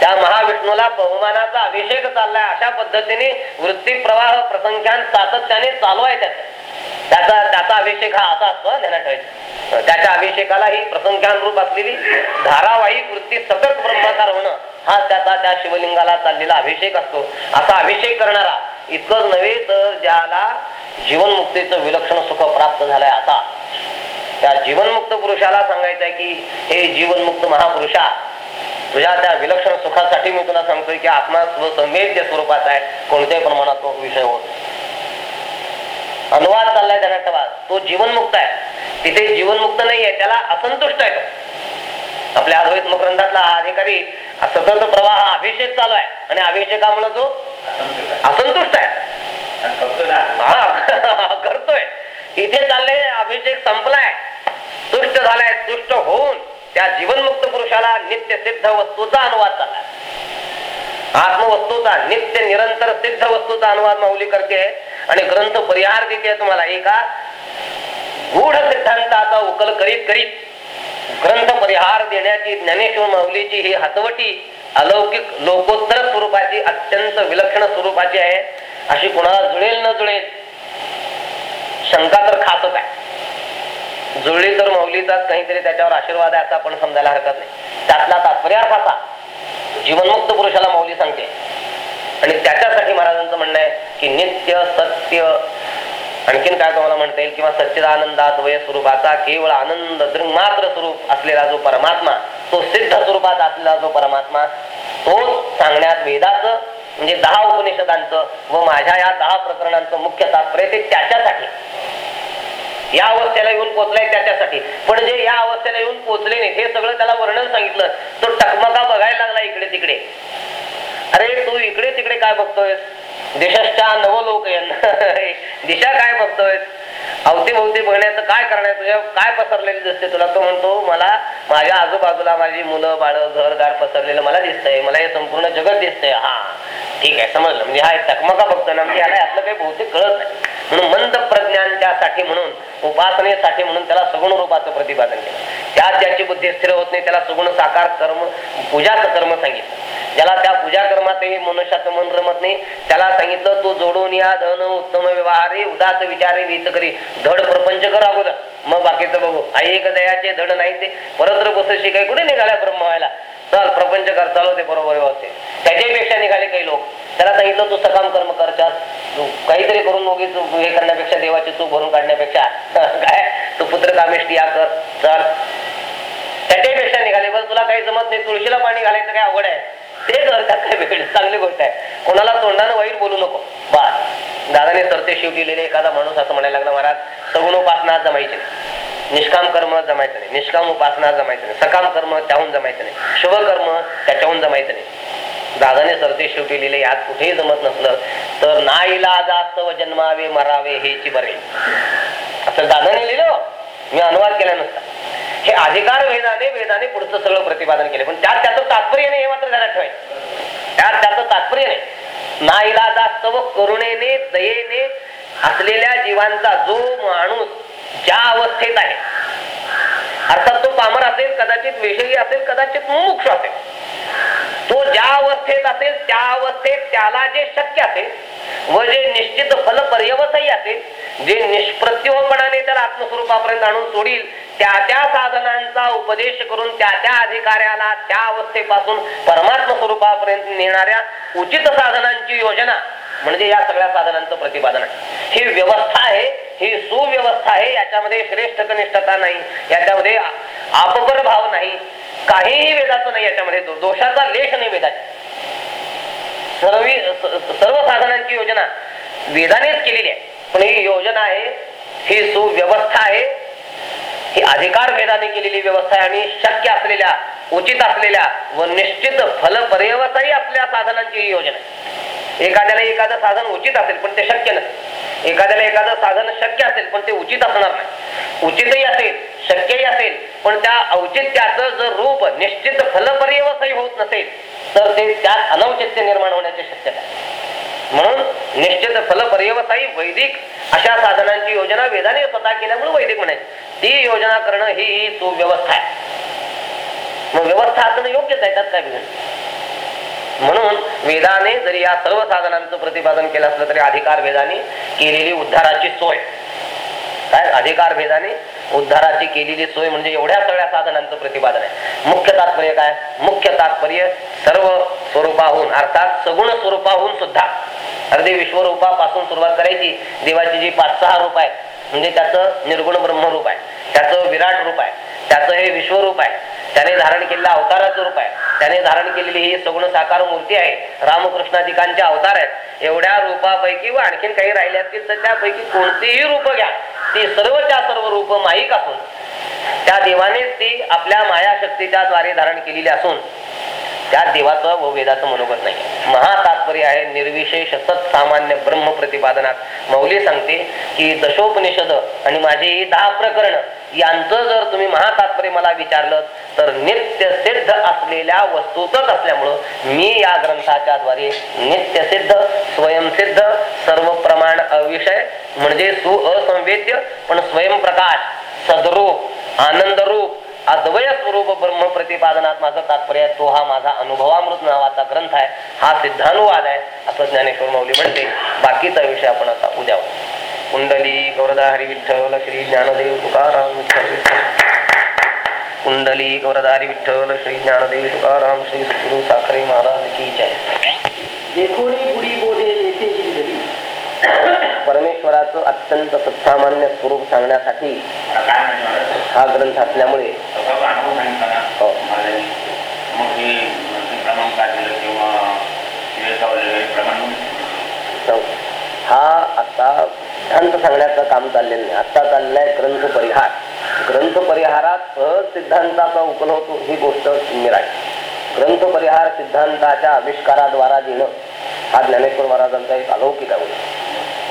त्या महाविष्णूला बहुमानाचा अभिषेक चाललाय. अशा पद्धतीने वृत्ती प्रवाह प्रसंख्यान सातत्याने चालू आहे त्याचा त्याचा त्याचा अभिषेक हा असा असतो ध्यानात ठेवायचा. त्याच्या अभिषेकाला ही प्रसंख्यान रूप असलेली धारावाहिक वृत्ती सतत ब्रह्माकार होणं हा त्याचा त्या शिवलिंगाला चाललेला अभिषेक असतो. असा अभिषेक करणारा इतकंच नव्हे तर ज्याला जीवनमुक्तीचं विलक्षण सुख प्राप्त झालंय आता. त्या जीवनमुक्त पुरुषाला सांगायचंय की हे जीवनमुक्त महापुरुषा तुझ्या त्या विलक्षण सुखासाठी मी तुला सांगतोय की आत्मा स्वसंवेद्य स्वरूपाचा आहे कोणत्याही प्रमाणात तो विषय होत अनुवाद चाललाय धनाटवाद तो जीवनमुक्त आहे. तिथे जीवनमुक्त नाहीये त्याला असंतुष्ट आहे तो. आपल्या अद्वैत ग्रंथातला हा अधिकारी सतत प्रवाह हा अभिषेक चालू आहे. आणि अभिषेकामुळे तो असंतुष्ट आहे. हा करतोय. इथे चालले अभिषेक संपलाय. तुष्ट झालाय तुष्ट होऊन त्या जीवनमुक्त पुरुषाला नित्य सिद्ध वस्तूचा अनुवाद चाललाय आत्मवस्तूचा नित्य निरंतर सिद्ध वस्तूचा अनुवाद माऊली करते. आणि ग्रंथ परिहार देते तुम्हाला एका गूढ सिद्धांताचा उकल करीत करीत ग्रंथ परिहार देण्याची ज्ञानेश्वर माऊलीची ही हातवटी अलौकिक लोकोत्तर स्वरूपाची अत्यंत विलक्षण स्वरूपाची आहे. अशी कोणाला जुळेल न जुळेल शंका तर खासच आहे. जुळली तर मौलीचाच काहीतरी त्याच्यावर आशीर्वाद आहे असं आपण समजायला हरकत नाही. त्यातला तात्पर्य असा. जीवनमुक्त पुरुषाला मौली सांगते. आणि त्याच्यासाठी महाराजांचं म्हणणं आहे की नित्य सत्य आणखीन काय तुम्हाला म्हणता येईल? किंवा सच्चिदानंदाद्वय स्वरूपाचा केवळ आनंद दृंग मात्र स्वरूप असलेला जो परमात्मा तो सिद्ध स्वरूपात असलेला जो परमात्मा तोच सांगण्यात वेदाचं म्हणजे दहा उपनिषदांचं व माझ्या या दहा प्रकरणांचं मुख्य तात्पर्य ते त्याच्यासाठी. या अवस्थेला येऊन पोचलाय त्याच्यासाठी. पण जे या अवस्थेला येऊन पोचले नाही हे सगळं त्याला वर्णन सांगितलं. तो टकमका बघायला लागला इकडे तिकडे. अरे तू इकडे तिकडे काय बघतोय देशाच्या नवलोक दिशा काय बघतोय अवतीभोवती बघण्याचं काय करणार तुझ्या? काय पसरलेली दिसते तुला? तो म्हणतो मला माझ्या आजूबाजूला माझी मुलं बाळ घरदार पसरलेलं मला दिसतंय. मला हे संपूर्ण जगत दिसतंय. हा. ठीक आहे समजलं. म्हणजे हा टकमका बघतो ना म्हणजे याला यातलं काही बहुतेक कळत नाही. म्हणून मंद प्रज्ञांच्यासाठी म्हणून उपासनेसाठी म्हणून त्याला सगुण रूपाचं प्रतिपादन केलं. त्यात ज्याची बुद्धी स्थिर होत नाही त्याला सगुण साकार कर्म पूजा कर्म सांगितलं. ज्याला त्या पूजा कर्मातही मनुष्याचं मन रमत नाही त्याला सांगितलं तू जोडून या धन उत्तम व्यवहारे उदास विचारे वीत करी धड प्रपंच कर अगोदर. मग बाकीचं बघू. आई एक दयाचे धड नाही ते. परत बसशी काही कुठे निघाल्या ब्रह्म व्हायला? चल प्रपंच कर चालू ते बरोबर होते त्याच्यापेक्षा निघाले काही लोक. त्याला सांगितलं तू सकाम कर्म कर तू काहीतरी करून उगीच हे करण्यापेक्षा देवाची चूक भरून काढण्यापेक्षा. काय? तू पुत्र कामेष्टी या कर. चल. त्याच्यापेक्षा निघाले. बरं तुला काही जमत नाही. तुळशीला पाणी घालायचं काय अवघड आहे? ते कर. त्यात काय वेगळी चांगली गोष्ट आहे. कोणाला तोंडानं वाईट बोलू नको. बस. दादाने सरते शिव लिहिलेले एखादा माणूस असं म्हणायला लागला महाराज सगुण उपासना जमायची निष्काम कर्म जमायचं नाही. निष्काम उपासना जमायचं नाही. सकाम कर्म त्याहून जमायचं नाही. शुभ कर्म त्याच्याहून जमायचं नाही. दादाने सरते शेवटी लिहिले यात कुठेही जमत नसलं तर नाईला जास्त जन्मावे मरावे हेची बरे. असं दादाने लिहिलं मी अनुवाद केला नसता. हे अधिकार वेदाने वेदाने पुढचं सगळं प्रतिपादन केले. पण त्यात त्याचं तात्पर्य नाही हे मात्र ध्यानात ठेवायचं. त्यात त्याचं तात्पर्य नाही. ना जास्त व करुणेने दयेने असलेल्या जीवांचा जो माणूस ज्या अवस्थेत आहे अर्थात तो पामर असेल कदाचित विषयी असेल कदाचित मुमुक्ष असेल तो ज्या अवस्थेत असेल त्या अवस्थेत त्याला जे शक्य असेल व जे निश्चित फल पर्यवसही असेल जे निष्प्रत्योपणाने त्याला आत्मस्वरूपापर्यंत आणून सोडील त्या त्या साधनांचा उपदेश करून त्या त्या अधिकाऱ्याला त्या अवस्थेपासून परमात्म स्वरूपापर्यंत नेणाऱ्या उचित साधनांची योजना म्हणजे या सगळ्या साधनांचं प्रतिपादन. आहे ही व्यवस्था आहे ही सुव्यवस्था आहे याच्यामध्ये श्रेष्ठ कनिष्ठता नाही याच्यामध्ये आपपर भाव नाही काहीही वेदाचं नाही याच्यामध्ये. दोषाचा लेख नाही वेदाच्या सर्व सर्व साधनांची योजना वेदानेच केलेली आहे. पण ही योजना आहे ही सुव्यवस्था आहे. ही अधिकार वेदाने केलेली व्यवस्था आहे आणि शक्य असलेल्या उचित असलेल्या व निश्चित फल पर्यवसायी आपल्या साधनांची ही योजना आहे. एखाद्याला एखादं साधन उचित असेल पण ते शक्य नाही एखाद्याला एखादं साधन शक्य असेल पण ते उचित असणार नाही. उचितही असेल शक्यही असेल पण त्या औचित्याचं जर रूप निश्चित फलपर्यवसही होत नसेल तर ते त्यात अनौचित्य निर्माण होण्याची शक्यता आहे. म्हणून निश्चित फलपर्यवसायी वैदिक अशा साधनांची योजना वेदाने स्वतः केल्यामुळे वैदिक म्हणायची. ती योजना करणं ही ही सुव्यवस्था आहे. मग व्यवस्था असणं योग्यच आहे त्यात काय बिघड म्हणून वेदाने जरी या सर्व साधनांचं प्रतिपादन केलं असलं तरी अधिकार वेदाने केलेली उद्धाराची सोय. काय? अधिकार भेदाने उद्धाराची केलेली सोय म्हणजे एवढ्या सगळ्या साधनांचं प्रतिपादन आहे. मुख्य तात्पर्य काय? मुख्य तात्पर्य सर्व स्वरूपाहून अर्थात सगुण स्वरूपाहून सुद्धा. अगदी विश्वरूपापासून सुरुवात करायची. देवाची जी पाच सहा रूप आहे म्हणजे त्याचं निर्गुण ब्रह्मरूप आहे त्याचं विराट रूप आहे त्याचं हे विश्वरूप आहे त्याने धारण केलेलं अवताराचं रूप आहे. त्याने धारण केलेली ही सगुण साकार मूर्ती आहे. रामकृष्णाधिकांचे अवतार आहेत. एवढ्या रूपापैकी व आणखीन काही राहिले असतील तर त्यापैकी कोणतीही रूप घ्या. ती सर्वच्या सर्व रूप माईक असून. त्या देवानेच ती आपल्या मायाशक्तीच्या द्वारे धारण केलेली असून त्या देवाचं व वेदाचं मनोगत नाही. महातात्पर्य आहे निर्विशेष सत सामान्य ब्रह्म प्रतिपादनात. मौली सांगते की दशोपनिषद आणि माझे दहा प्रकरण यांचं जर तुम्ही महातात्पर्य मला विचारलं तर नित्य सिद्ध असलेल्या वस्तूतच असल्यामुळं मी या ग्रंथाच्या द्वारे नित्य सिद्ध स्वयंसिद्ध सर्व प्रमाण अविषय म्हणजे सु असंवेद्य पण स्वयंप्रकाश सदरूप आनंदरूप अद्वय स्वरूप ब्रह्म प्रतिपादनात माझं तात्पर्य तो हा माझा अनुभवामृत नावाचा ग्रंथ आहे हा सिद्धानुवाद आहे असं ज्ञानेश्वर मौली म्हणते बाकीचा विषय आपण आता उद्या. कुंडली गौरदा हरी विठ्ठल श्री ज्ञानदेव तुकाराम. कुंडली गौरदा हरी विठ्ठल श्री ज्ञानदेव तुकाराम श्री सद्गुरु साखरे महाराज की जय परमेश्वराचं अत्यंत सत्सामान्य स्वरूप सांगण्यासाठी हा ग्रंथ असल्यामुळे हो. हो. हा. आता सिद्धांत सांगण्याचं काम चाललेलं नाही. आता चाललंय ग्रंथ परिहार. ग्रंथ परिहारात सहज सिद्धांताचा उपलब्ध होतो ही गोष्ट निराय ग्रंथ परिहार सिद्धांताच्या आविष्काराद्वारा देणं हा ज्ञानेश्वर महाराजांचा एक अलौकिक आहे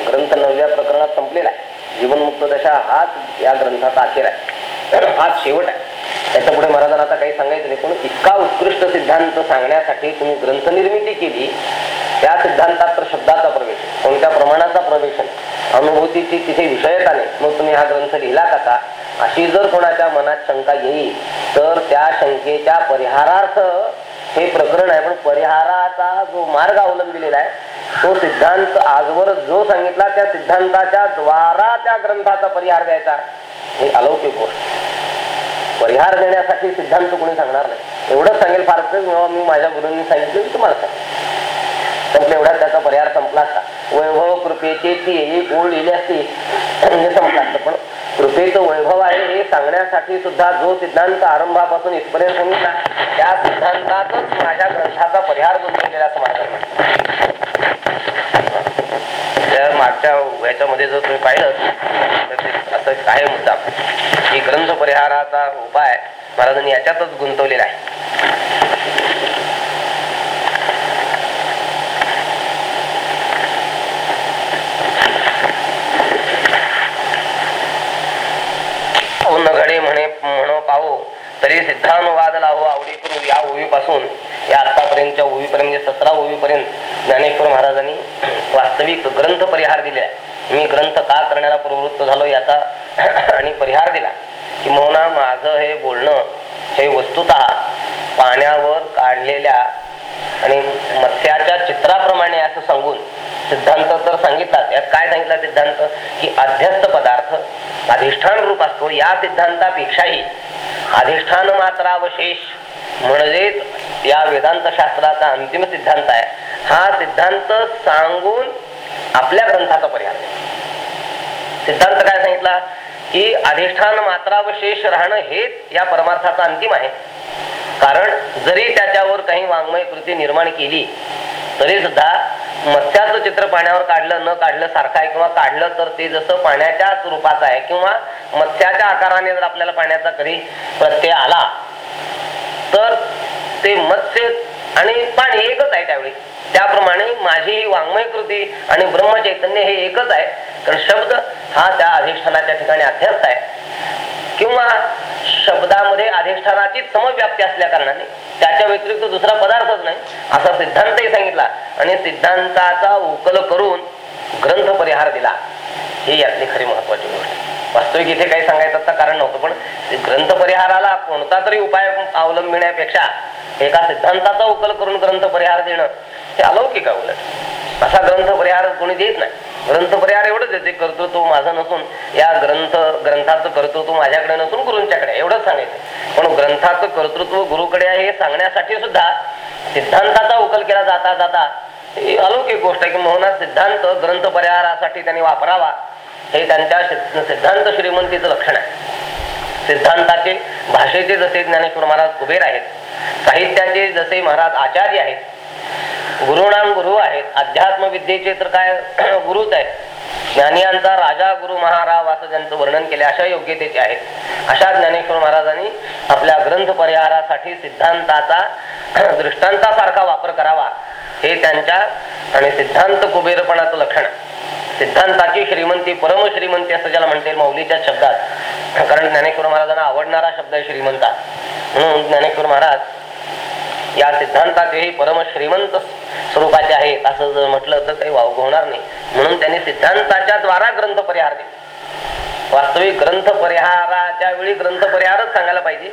ग्रंथ नवव्या प्रकरणात संपलेला आहे. जीवनमुक्त दशा हाच या ग्रंथाचा अखेर आहे. हा शेवट आहे. त्याच्या पुढे महाराजांना आता काही सांगायचं नाही पण इतका उत्कृष्ट सिद्धांत सांगण्यासाठी तुम्ही ग्रंथ निर्मिती केली त्या सिद्धांतात तर शब्दाचा प्रवेश कोणत्या प्रमाणाचा प्रवेश अनुभूतीची तिथे विषयता नाही. मग तुम्ही हा ग्रंथ लिहिला कसा? अशी जर कोणाच्या मनात शंका येईल तर त्या शंकेच्या परिहारार्थ हे प्रकरण आहे. पण परिहाराचा जो मार्ग अवलंबिलेला आहे तो सिद्धांत आजवर जो सांगितला त्या सिद्धांताच्या द्वारा त्या ग्रंथाचा परिहार द्यायचा. हे अलौकिक गोष्ट. परिहार देण्यासाठी सिद्धांत कोणी सांगणार नाही. एवढंच सांगेल फार मी माझ्या गुरूंनी सांगितलं की तुम्हाला सांग संपलं एवढा त्याचा परिहार संपला असता. वैभव कृपेचे ती एक ओळ लिहिली असती हे संपला असतं. पण कृपेचं वैभव आहे हे सांगण्यासाठी सुद्धा जो सिद्धांत आरंभापासून इथपर्यंत सांगितला त्या सिद्धांतातच माझ्या ग्रंथाचा परिहार गुंतवलेला असं माझं म्हणणं. मागच्या ह्याच्यामध्ये जर तुम्ही पाहिलं तर असं काय मुद्दा की ग्रंथ परिहाराचा उपाय महाराजांनी याच्यातच गुंतवलेला आहे. म्हणे म्हणो पाहो तरी सिद्धानुवाद लाहो आवडी करू या ओवीपासून या आतापर्यंतच्या ओवीपर्यंत म्हणजे सतरा ओवीपर्यंत ज्ञानेश्वर महाराजांनी वास्तविक ग्रंथ परिहार दिले आहे. मी ग्रंथ का करण्याला प्रवृत्त झालो याचा आणि परिहार दिला की म्हणा माझं हे बोलणं हे वस्तुत पाण्यावर काढलेल्या आणि मत्स्याच्या चित्राप्रमाणे असं सांगून सिद्धांत तर सांगितलाच. यात काय सांगितला सिद्धांत? की अध्यस्त पदार्थ अधिष्ठान रूप असतो. या सिद्धांतापेक्षाही अधिष्ठान मात्रावशेष म्हणजेच या वेदांत शास्त्राचा अंतिम सिद्धांत आहे. हा सिद्धांत सांगून आपल्या ग्रंथाचा परिहार सिद्धांत काय सांगितला? की अधिष्ठान मात्रावशेष राहणं हेच या परमार्थाचा अंतिम आहे. कारण जरी त्याच्यावर काही वाङ्मय कृती निर्माण केली तरी सुद्धा मत्स्याचं चित्र पाण्यावर काढलं न काढलं सारखं आहे किंवा काढलं तर ते जसं पाण्याच्याच रूपाचं आहे किंवा मत्स्याच्या आकाराने जर आपल्याला पाण्याचा कधी प्रत्यय आला तर ते मत्स्य आणि पाणी एकच आहे त्यावेळी. त्याप्रमाणे माझी ही वाङ्मय कृती आणि ब्रह्मचैतन्य हे एकच आहे. कारण शब्द हा त्या अधिष्ठानाच्या ठिकाणी अध्यस्त आहे. किंवा शब्दामध्ये अधिष्ठानाची समव्याप्ती असल्या कारणाने त्याच्या व्यतिरिक्त दुसरा पदार्थच नाही असा सिद्धांतही सांगितला. आणि सिद्धांताचा उकल करून ग्रंथ परिहार दिला. ही यातली खरी महत्वाची गोष्ट. वास्तविक इथे काही सांगायचं कारण नव्हतं पण ग्रंथ परिहाराला कोणता तरी उपाय अवलंबिण्यापेक्षा एका सिद्धांताचा उकल करून ग्रंथ परिहार देणं हे अलौकिक उलट. असा ग्रंथ परिहार कोणी देत नाही. ग्रंथ परिहार एवढंच येते कर्तृत्व माझं नसून या ग्रंथ ग्रंथाचं कर्तृत्व माझ्याकडे नसून गुरूंच्याकडे एवढंच सांगायचं पण ग्रंथाचं कर्तृत्व गुरुकडे आहे हे सांगण्यासाठी सुद्धा सिद्धांताचा उकल केला जाता जाता ही अलौकिक गोष्ट आहे की मोहना सिद्धांत ग्रंथ परिहारासाठी त्यांनी वापरावा. हे त्यांच्या सिद्धांत श्रीमंतीचं लक्षण आहे. सिद्धांताचे भाषेचे जसे ज्ञानेश्वर महाराज कुबेर आहेत साहित्याचे जसे महाराज आचार्य आहेत गुरुणाम गुरु आहेत अध्यात्म विद्येचे तर काय गुरुच आहेत ज्ञानियांचा राजा गुरु महाराव असं ज्यांचं वर्णन केले अशा योग्यतेचे आहेत. अशा ज्ञानेश्वर महाराजांनी आपल्या ग्रंथ परिहारासाठी सिद्धांताचा दृष्टांतासारखा वापर करावा. हे त्यांच्या आणि सिद्धांत कुबेरपणाचं लक्षण सिद्धांताची श्रीमंती परम श्रीमंती असं ज्याला म्हणते मौलीच्या शब्दात. कारण ज्ञानेश्वर महाराजांना आवडणारा शब्द आहे श्रीमंता. म्हणून ज्ञानेश्वर महाराज या सिद्धांताचेही परम श्रीमंत स्वरूपाचे आहेत. असं जर म्हटलं तर काही वाव होणार नाही. म्हणून त्यांनी सिद्धांताच्या द्वारा ग्रंथ परिहार दिले. वास्तविक ग्रंथ परिहाराच्या वेळी ग्रंथ परिहारच सांगायला पाहिजे.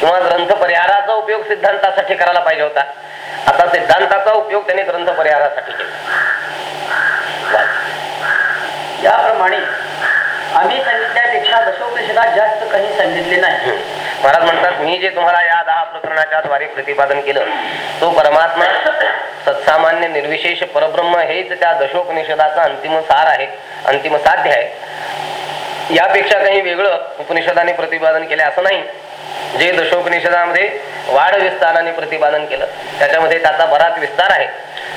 किंवा ग्रंथ परिहाराचा उपयोग सिद्धांतासाठी करायला पाहिजे होता. आता सिद्धांताचा उपयोग त्यांनी ग्रंथ परिहारासाठी केला. याप्रमाणे आम्ही सांगितल्यापेक्षा दशोपनिषदात जास्त काही सांगितले नाही. महाराज म्हणतात मी जे तुम्हाला या दहा प्रकरणाच्या द्वारे प्रतिपादन केलं तो परमात्मा सत्सामान्य निर्विशेष परब्रह्म हेच त्या दशोपनिषदाचा अंतिम सार आहे अंतिम साध्य आहे. यापेक्षा काही वेगळं उपनिषदाने प्रतिपादन केले असं नाही. जे दशोपनिषदामध्ये वाढ विस्ताराने प्रतिपादन केलं त्याच्यामध्ये त्याचा बराच विस्तार आहे.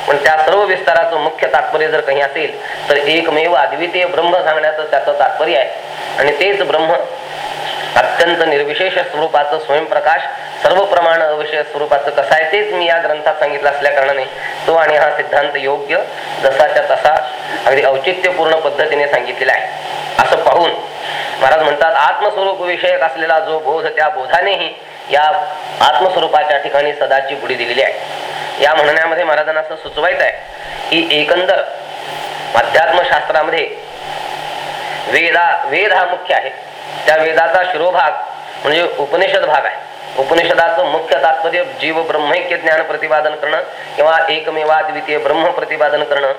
पण त्या सर्व विस्ताराचं मुख्य तात्पर्य जर काही असेल तर एकमेव अद्वितीय ब्रह्म सांगण्याचं त्याचं तात्पर्य आहे. आणि तेच ब्रह्म अत्यंत निर्विशेष स्वरूपाचं स्वयंप्रकाश सर्व प्रमाण अविशेष स्वरूपाचं कसं आहे तेच मी या ग्रंथात सांगितलं असल्या कारणाने तो आणि हा सिद्धांत योग्य जसाच्या तसा अगदी औचित्यपूर्ण पद्धतीने सांगितलेला आहे. असं पाहून महाराज म्हणतात आत्मस्वरूप विषयक असलेला जो बोध त्या बोधानेही या आत्मस्वरूपाच्या ठिकाणी सदाची बुडी दिलेली आहे. या म्हणण्यामध्ये महाराजांना असं सुचवायचं आहे की एकंदर अध्यात्मशास्त्रामध्ये वेदा वेद हा मुख्य आहे. त्या वेदाचा शिरोभाग म्हणजे उपनिषद भाग आहे. उपनिषदाचं मुख्य तात्पर्य जीव ब्रह्मैक्य ज्ञान प्रतिपादन करणं किंवा एकमेवा द्वितीय ब्रह्म प्रतिपादन करणं.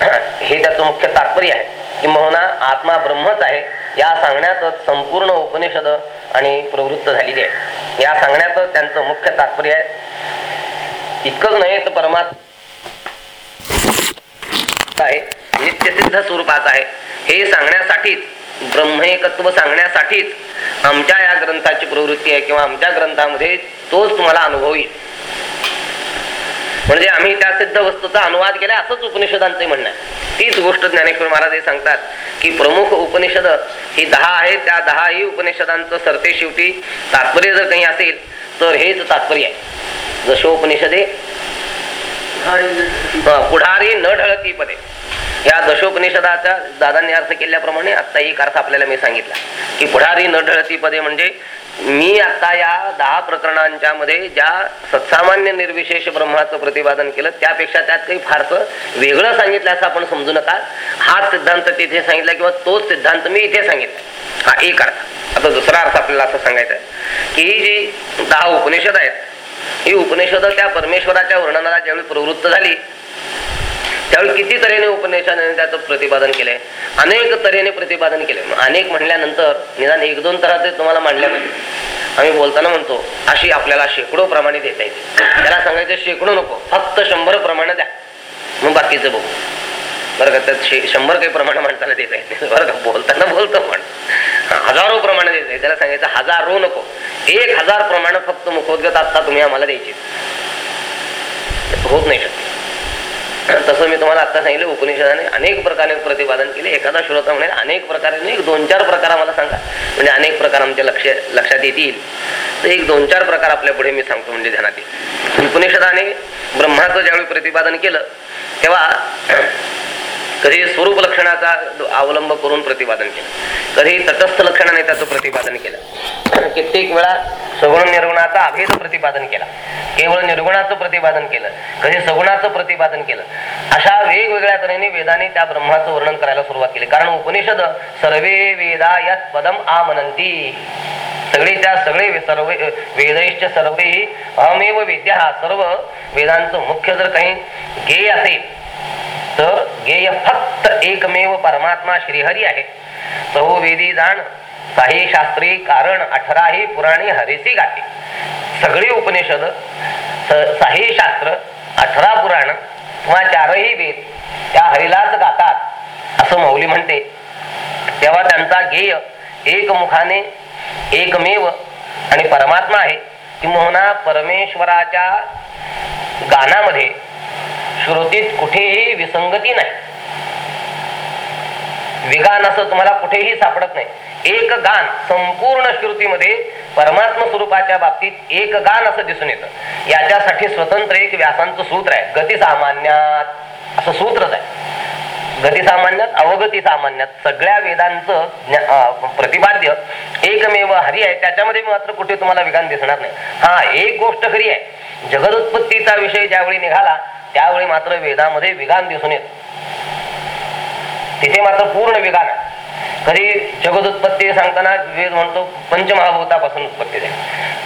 हे त्याचं मुख्य तात्पर्य आहे. किंबहुना आत्मा ब्रह्मच आहे या सांगण्यातच संपूर्ण उपनिषद आणि प्रवृत्त झालेली आहे. या सांगण्यातच त्यांचं मुख्य तात्पर्य आहे. इतकंच नाही तर परमात्मा आहे. नित्यसिद्ध स्वरूपाचा आहे. हे सांगण्यासाठीच ब्रह्मेकत्व सांगण्यासाठीच आमच्या या ग्रंथाची प्रवृत्ती आहे किंवा आमच्या ग्रंथामध्ये तोच तुम्हाला अनुभव येईल. म्हणजे आम्ही त्या सिद्ध वस्तूचा अनुवाद केला असंच उपनिषदांचं म्हणणं आहे. तीच गोष्ट ज्ञानेश्वर महाराज हे सांगतात की प्रमुख उपनिषद ही दहा आहेत त्या दहाही उपनिषदांचं सरते शेवटी तात्पर्य जर काही असेल तर हेच तात्पर्य आहे. दशोपनिषदे उपनिषदे पुढारी न ढळती पदे या दशोपनिषदाच्या दादांनी अर्थ केल्याप्रमाणे आता एक अर्थ आपल्याला मी सांगितला. की पुढारी न ढळती पदे म्हणजे मी आता या दहा प्रकरणांच्या मध्ये ज्या सत्सामान्य निर्विशेष ब्रह्माचं प्रतिपादन केलं त्यापेक्षा त्यात काही फारसं वेगळं सांगितलं असं आपण समजू नका. हा सिद्धांत तिथे सांगितला किंवा तोच सिद्धांत मी इथे सांगितला. हा एक अर्थ. आता दुसरा अर्थ आपल्याला असं सांगायचा आहे की ही जी दहा उपनिषद आहेत ही उपनिषद त्या परमेश्वराच्या वर्णनाला ज्यावेळी प्रवृत्त झाली त्यावेळी किती तऱ्हेने उपनिषदाने त्याचं प्रतिपादन केलंय? अनेक तऱ्हेने प्रतिपादन केले अनेक म्हणल्यानंतर निदान एक दोन तराचे तुम्हाला मांडल्या पाहिजे. आम्ही बोलताना म्हणतो अशी आपल्याला शेकडो प्रमाणे देता येते. त्याला सांगायचं शेकडो नको फक्त शंभर प्रमाणे द्या. मग बाकीचं बघू. बरं का त्यात शे शंभर काही प्रमाणे माणसाला देता येत बरं का बोलताना बोलतो पण. हजारो प्रमाणे देत आहे त्याला सांगायचं हजारो नको. एक हजार प्रमाणे फक्त मुखोद्गत आत्ता तुम्ही आम्हाला द्यायची होत नाही शकत तसं मी तुम्हाला आता सांगितलं उपनिषदाने अनेक प्रकारे प्रतिपादन केले. एखादा श्रोता म्हणेल अनेक प्रकारे एक दोन चार प्रकार आम्हाला सांगा. म्हणजे अनेक प्रकार आमच्या लक्ष लक्षात येतील. तर एक दोन चार प्रकार आपल्या पुढे मी सांगतो म्हणजे ध्यानात येईल. उपनिषदाने ब्रह्माचं ज्यावेळी प्रतिपादन केलं तेव्हा कधी स्वरूप लक्षणाचा अवलंब करून प्रतिपादन केलं. कधी तटस्थ लक्षणाने त्याचं प्रतिपादन केलं. कित्येक वेळा सगुण निर्गुणाचा अभेद प्रतिपादन केला. केवळ निर्गुणाचं प्रतिपादन केलं. कधी सगुणाचं प्रतिपादन केलं. अशा वेगवेगळ्या तऱ्हेने वेदाने त्या ब्रह्माचं वर्णन करायला सुरुवात केली. कारण उपनिषद सर्वे वेदा यात पदम आमनंती सगळे त्या सगळे सर्व वेदैश्च सर्वे अमेव विद्या हा सर्व वेदांचं मुख्य जर काही गेय असेल तर गेय फक्त एकमेव परमात्मा श्रीहरी आहे. चहुवेदी जाण साही शास्त्री कारण अठराही पुराणी हरिसी गाते सगळी उपनिषद साही शास्त्र अठरा पुराण किंवा चारही वेद त्या हरीलाच गातात असं मौली म्हणते. तेव्हा त्यांचा गेय एकमुखाने एकमेव आणि परमात्मा आहे. किंवा परमेश्वराच्या गानामध्ये श्रुतीत कुठेही विसंगती नाही. विगान असं तुम्हाला कुठेही सापडत नाही. एक गान संपूर्ण श्रुतीमध्ये परमात्म स्वरूपाच्या बाबतीत एक गान असं दिसून येतं. याच्यासाठी स्वतंत्र एक व्यासांचं सूत्र आहे. गती सामान्यात असं सूत्रच आहे. गती सामान्यात अवगती सामान्यात सगळ्या वेदांचं प्रतिपाद्य एकमेव हरी आहे. त्याच्यामध्ये मात्र कुठे तुम्हाला विगान दिसणार नाही. हा एक गोष्ट खरी आहे. जगदुत्पत्तीचा विषय ज्यावेळी निघाला त्यावेळी मात्र वेदामध्ये विगान दिसून येत. तिथे मात्र पूर्ण विगान आहे कधी जगदुत्पत्ती सांगताना वेद म्हणतो पंचमहाभूतापासून उत्पत्ती झाली.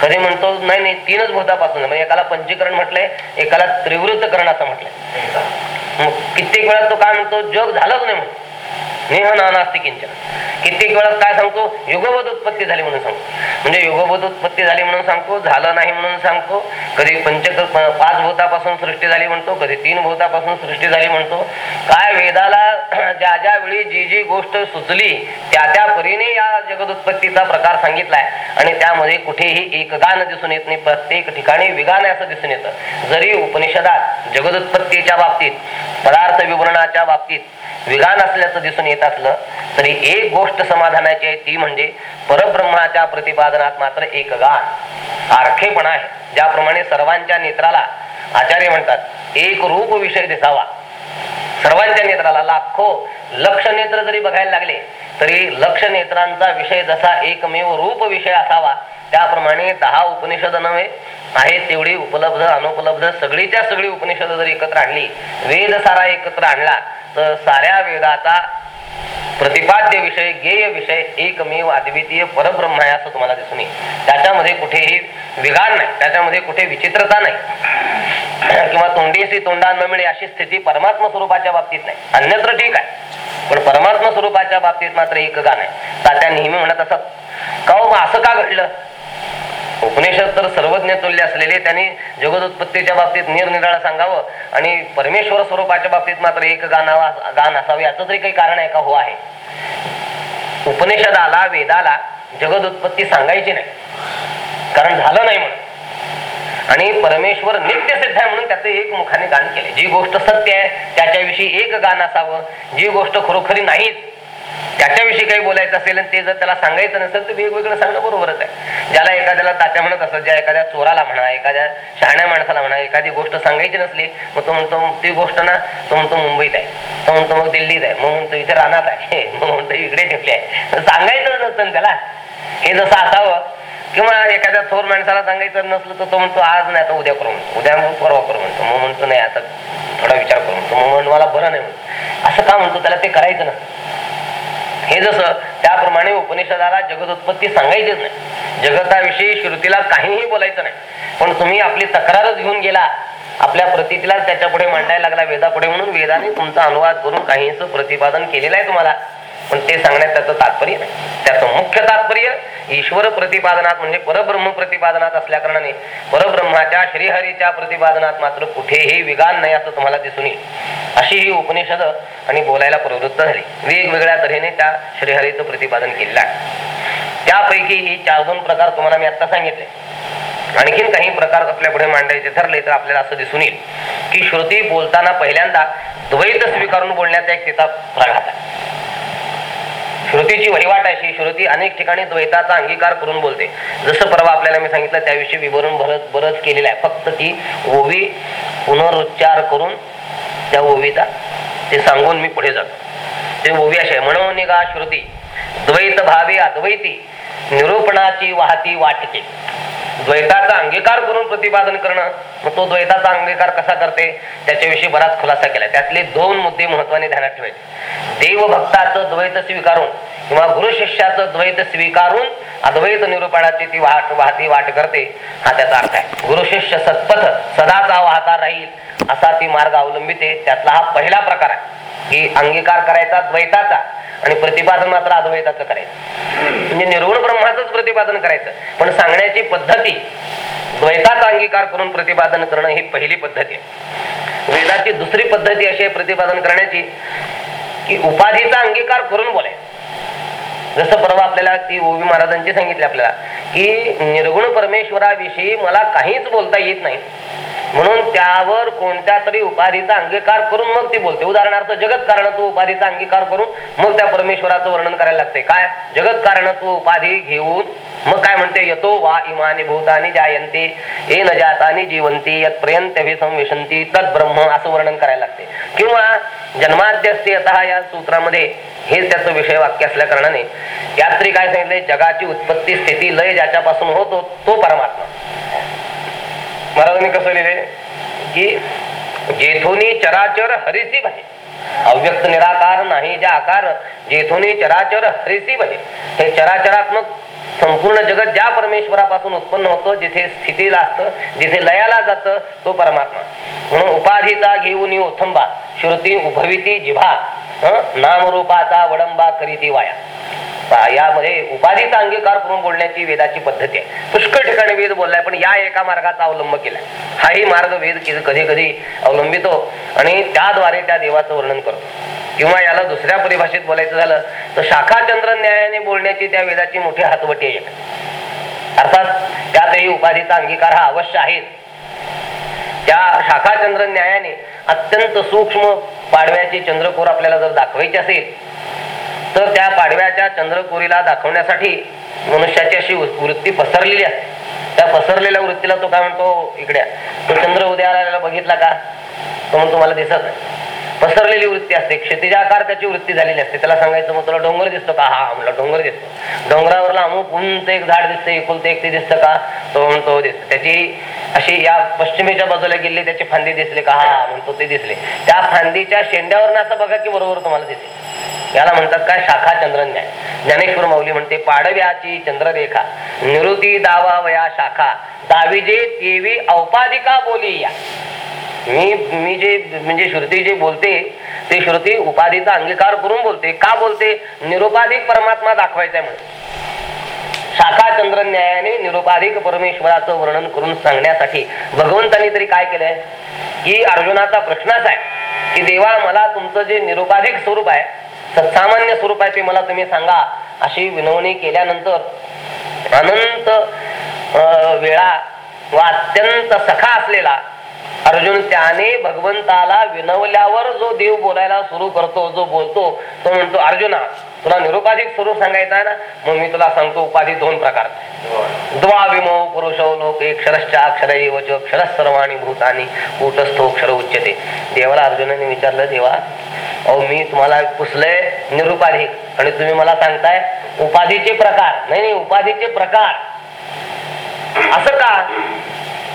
कधी म्हणतो नाही नाही तीनच भूतापासून. म्हणजे एकाला पंचीकरण म्हटलंय एकाला त्रिवृत्तकरण असं म्हटलंय. मग कित्येक वेळा तो काय म्हणतो जग झालंच नाही म्हणतो नेह नास्ती किंचन कित्येक वेळा काय सांगतो? युगबोध उत्पत्ती झाली म्हणून सांगतो. म्हणजे युगबोध उत्पत्ती झाली म्हणून सांगतो झालं नाही म्हणून सांगतो. कधी पंच पाच भूतापासून सृष्टी झाली म्हणतो कधी तीन भूतापासून सृष्टी झाली म्हणतो. काय वेदाला ज्या ज्या वेळी जी जी गोष्ट सुचली त्या त्या परीने या जगदुत्पत्तीचा प्रकार सांगितलाय. आणि त्यामध्ये कुठेही एक गान दिसून येत नाही प्रत्येक ठिकाणी विगान असं दिसून येतं. जरी उपनिषदात जगदुत्पत्तीच्या बाबतीत पदार्थ विवरणाच्या बाबतीत विधान असल्याचं दिसून येत असलं तरी एक गोष्ट समाधानाची आहे ती म्हणजे परब्रह्माच्या प्रतिपादनात मात्र एक गाण आरखेपणा आहे. ज्याप्रमाणे सर्वांच्या नेत्राला आचार्य म्हणतात एक रूप विषय दिसावा. सर्वांच्या नेत्राला लाखो लक्ष नेत्र जरी बघायला लागले तरी लक्ष नेत्रांचा विषय जसा एकमेव रूप विषय असावा त्याप्रमाणे दहा उपनिषद नव्हे आहेत तेवढी उपलब्ध अनुपलब्ध सगळीच्या सगळी उपनिषद जर एकत्र आणली वेद सारा एकत्र आणला तर साऱ्या वेदाचा प्रतिपाद्य विषय गेय विषय एकमेव अद्वितीय परब्रह्म आहे असं तुम्हाला दिसून येईल. त्याच्यामध्ये कुठेही विघाड नाही त्याच्यामध्ये कुठे विचित्रता नाही. किंवा तोंडीशी तोंडा न मिळे अशी स्थिती परमात्मा स्वरूपाच्या बाबतीत नाही. अन्यत्र ठीक आहे पण परमात्मा स्वरूपाच्या बाबतीत मात्र एक गाण आहे. तात्या नेहमी म्हणत असत का असं का घडलं? उपनिषद तर सर्वज्ञ तुल्य असलेले त्यांनी जगदोत्पत्तीच्या बाबतीत निरनिराळा सांगावं आणि परमेश्वर स्वरूपाच्या बाबतीत मात्र एक गाणावा गाण असावं याचं तरी काही कारण आहे का? हो आहे. उपनिषदाला वेदाला जगदोत्पत्ती सांगायची नाही. कारण झालं नाही म्हणून. आणि परमेश्वर नित्य सिद्ध आहे म्हणून त्याचं एक मुखाने गान केले. जी गोष्ट सत्य आहे त्याच्याविषयी एक गाण असावं. जी गोष्ट खरोखरी नाहीच त्याच्याविषयी काही बोलायचं असेल आणि ते जर त्याला सांगायचं नसेल तर वेगवेगळं सांगणं बरोबरच आहे. ज्याला एखाद्याला तात्या म्हणत असत ज्या एखाद्या चोराला म्हणा एखाद्या शहाण्या माणसाला म्हणा एखादी गोष्ट सांगायची नसली मग तो म्हणतो ती गोष्ट ना तो म्हणतो मुंबईत आहे. तो म्हणतो मग दिल्लीत आहे. मग म्हणतो इथे रानात आहे. मग म्हणतो इकडे ठेवले आहे. सांगायचं नसतं त्याला हे जसं असावं किंवा एखाद्या थोर माणसाला सांगायचं नसलं तर तो म्हणतो आज नाही आता उद्या करू म्हणतो. उद्या मग परवा करू म्हणतो. मग म्हणतो नाही आता थोडा विचार करू म्हणतो. मग मला बरं नाही म्हणतो. असं का म्हणतो? त्याला ते करायचं ना. हे जसं त्याप्रमाणे उपनिषदाला जगत उत्पत्ती सांगायचीच नाही. जगताविषयी श्रुतीला काहीही बोलायचं नाही. पण तुम्ही आपली तक्रारच घेऊन गेला. आपल्या प्रतीला त्याच्या पुढे मांडायला लागला वेदापुढे म्हणून वेदाने तुमचा अनुवाद करून काहीच प्रतिपादन केलेलं आहे तुम्हाला. पण ते सांगण्यात त्याचं तात्पर्य नाही. त्याचं मुख्य तात्पर्य ईश्वर प्रतिपादनात म्हणजे परब्रह्म प्रतिपादनात असल्या कारणाने परब्रह्माच्या श्रीहरीच्या प्रतिपादनात मात्र कुठेही विगान नाही असं तुम्हाला दिसून येईल. अशी ही उपनिषद आणि बोलायला प्रवृत्त झाली. वेगवेगळ्या तऱ्हेने त्या श्रीहरीचं प्रतिपादन केलेलं आहे. त्यापैकी ही चार दोन प्रकार तुम्हाला मी आता सांगितले. आणखीन काही प्रकार आपल्या पुढे मांडायचे ठरले तर आपल्याला असं दिसून येईल की श्रुती बोलताना पहिल्यांदा द्वैत स्वीकारून बोलण्याचा एक तिचा प्रघात आहे श्रुतीची वहिवाट अशी श्रुती अनेक ठिकाणी द्वैताचा अंगीकार करून बोलते. जसं परवा आपल्याला मी सांगितलं त्याविषयी विवरण भरत बरंच केलेलं आहे. फक्त ती ओवी पुनरुच्चार करून त्या ओवीचा ते सांगून मी पुढे जातो. ते ओवी असे म्हणून निघा श्रुती. द्वैत भावी अद्वैती. निरूपणाची वाहती वाटके द्वैताचा अंगीकार करून प्रतिपादन करणं मग तो द्वैताचा अंगीकार कसा करते? त्याच्याविषयी बराच खुलासा केला त्यातले दोन मुद्दे महत्वाने ध्यानात ठेवायचे. देवभक्ताचं द्वैत स्वीकारून किंवा गुरु शिष्याचं द्वैत स्वीकारून अद्वैत निरूपणाची ती वाट वाहती वाट करते हा त्याचा अर्थ आहे. गुरु शिष्य सत्पथ सदाचा वाहता राहील असा ती मार्ग अवलंबिते. त्यातला हा पहिला प्रकार आहे. की अंगीकार करायचा द्वैताचा आणि प्रतिपादन मात्र अद्वैताचं करायचं. म्हणजे निर्गुण ब्रह्माचंच प्रतिपादन करायचं. पण सांगण्याची पद्धती द्वैताचा अंगीकार करून प्रतिपादन करणं ही पहिली पद्धती आहे. वेदाची दुसरी पद्धती अशी आहे प्रतिपादन करण्याची की उपाधीचा अंगीकार करून बोलाय जसं परवा आपल्याला ती ओवी महाराजांची सांगितली आपल्याला की निर्गुण परमेश्वराविषयी मला काहीच बोलता येत नाही. म्हणून त्यावर कोणत्या तरी उपाधीचा अंगीकार करून मग ती बोलते. उदाहरणार्थ जगत कारणत्व उपाधीचा अंगीकार करून मग त्या परमेश्वराचं वर्णन करायला लागते. काय? जगत कारणत्व उपाधी घेऊन मग काय म्हणते? यतो वा इमानी भूतानी जायंती ये न जातानी जिवंती यत पर्यंत संविशंती तद ब्रह्म असं वर्णन करायला लागते. किंवा जन्माद्यस्ते या सूत्रामध्ये हे त्याचं विषय वाक्य असल्या कारणाने यात्री काय सांगितले? जगाची उत्पत्ती स्थिती लय ज्याच्यापासून होतो तो परमात्मा. महाराजांनी कसं लिहिले? की जेथोनी चराचर हरिसी भाई अव्यक्त निराकार नाही ज्या आकार जेथोनी चराचर हरिसी भाई हे चराचरात्मक संपूर्ण जगत ज्या परमेश्वरापासून उत्पन्न होतं जिथे स्थितीला असतं जिथे लयाला जातं तो परमात्मा. म्हणून उपाधीचा घेऊन उथंबा श्रुती उभविती जिभा नामरूपाचा वडंबा करीती वाया. यामध्ये उपाधीचा अंगीकार करून बोलण्याची वेदाची पद्धती आहे. पुष्कळ ठिकाणी वेद बोललाय पण या एका मार्गाचा अवलंब केलाय. हाही मार्ग वेद कधी कधी अवलंबितो आणि त्याद्वारे त्या देवाचं वर्णन करतो. किंवा याला दुसऱ्या परिभाषेत बोलायचं झालं तर शाखाचंद्र न्यायाने बोलण्याची त्या वेदाची मोठी हातवटी आहे. अर्थात त्यातही उपाधीचा अंगीकार हा अवश्य आहे. त्या शाखाचंद्र न्यायाने अत्यंत सूक्ष्म पाडव्याचे चंद्रकोर आपल्याला जर दाखवायचे असेल तर त्या पाडव्याच्या चंद्रकोरीला दाखवण्यासाठी मनुष्याची अशी वृत्ती पसरलेली असते त्या पसरलेल्या वृत्तीला तो काय म्हणतो इकडे तो चंद्र उदयाला बघितला का? तो म्हणतो मला दिसत नाही. पसरलेली वृत्ती असते. क्षितिजाकार त्याची वृत्ती झालेली असते. त्याला सांगायचं मग तुला डोंगर दिसतो का? हा म्हणला डोंगर दिसतो. डोंगरावरला अमुक उंच एक झाड दिसते एकुलते एक ते दिसतं का? तो म्हणतो हो, दिसतो. त्याची अशी या पश्चिमेच्या बाजूला गेली त्याची फांदी दिसली का? हा म्हणतो ते दिसले. त्या फांदीच्या शेंड्यावर असं बघा की बरोबर तुम्हाला दिसते याला म्हणतात काय? शाखा चंद्रन्याय. ज्ञानेश्वर माऊली म्हणते पाडव्याची चंद्ररेखा. निरुती दावा वया शाखा. दाविजे तेवी औपाधिका बोली या. मी मी जे म्हणजे श्रुती जे बोलते ते श्रुती उपाधीचा अंगीकार करून बोलते. का बोलते? निरुपाधिक परमात्मा दाखवायचा म्हणून. शाखा चंद्र न्यायाने निरुपाधिक परमेश्वराचं वर्णन करून सांगण्यासाठी भगवंतांनी तरी काय केलंय? की अर्जुनाचा प्रश्नच आहे की देवा मला तुमचं जे निरुपाधिक स्वरूप आहे सत्सामान्य स्वरूप आहे ते मला तुम्ही सांगा अशी विनवणी केल्यानंतर अनंत वेळा व अत्यंत सखा असलेला अर्जुन त्याने भगवंताला विनवल्यावर जो देव बोलायला सुरू करतो जो बोलतो तो म्हणतो अर्जुना तुला निरुपाधिक स्वरूप सांगायचं आहे ना? मग मी तुला सांगतो उपाधी दोन प्रकार द्वाविमो पुरुषो लोक क्षरश्चा अक्षर वच क्षर सर्वाणी भूतानी कूटस्थो क्षर उच्यते. देवाला अर्जुनाने विचारलं देवा अहो मी तुम्हाला पुसलंय निरुपाधिक आणि तुम्ही मला सांगताय उपाधीचे प्रकार. नाही नाही उपाधीचे प्रकार. असं का?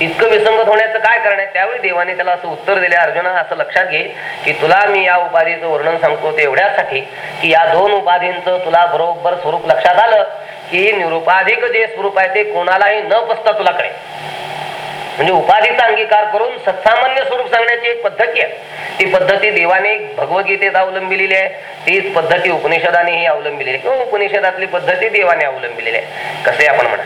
इतकं विसंगत होण्याचं काय कारण आहे? त्यावेळी देवाने त्याला असं उत्तर दिले अर्जुना असं लक्षात घे की तुला मी या उपाधीचं वर्णन सांगतो ते एवढ्यासाठी की या दोन उपाधींचं तुला बरोबर स्वरूप लक्षात आलं की निरुपाधिक जे स्वरूप आहे ते कोणालाही न पसता तुला कळेल. म्हणजे उपाधीचा अंगीकार करून सत्सामान्य स्वरूप सांगण्याची एक पद्धती आहे. ती पद्धती देवाने भगवद्गीतेत अवलंबिलेली आहे. तीच पद्धती उपनिषदानेही अवलंबिलेली आहे. किंवा उपनिषदातली पद्धती देवाने अवलंबिलेली आहे. कसे आपण म्हणा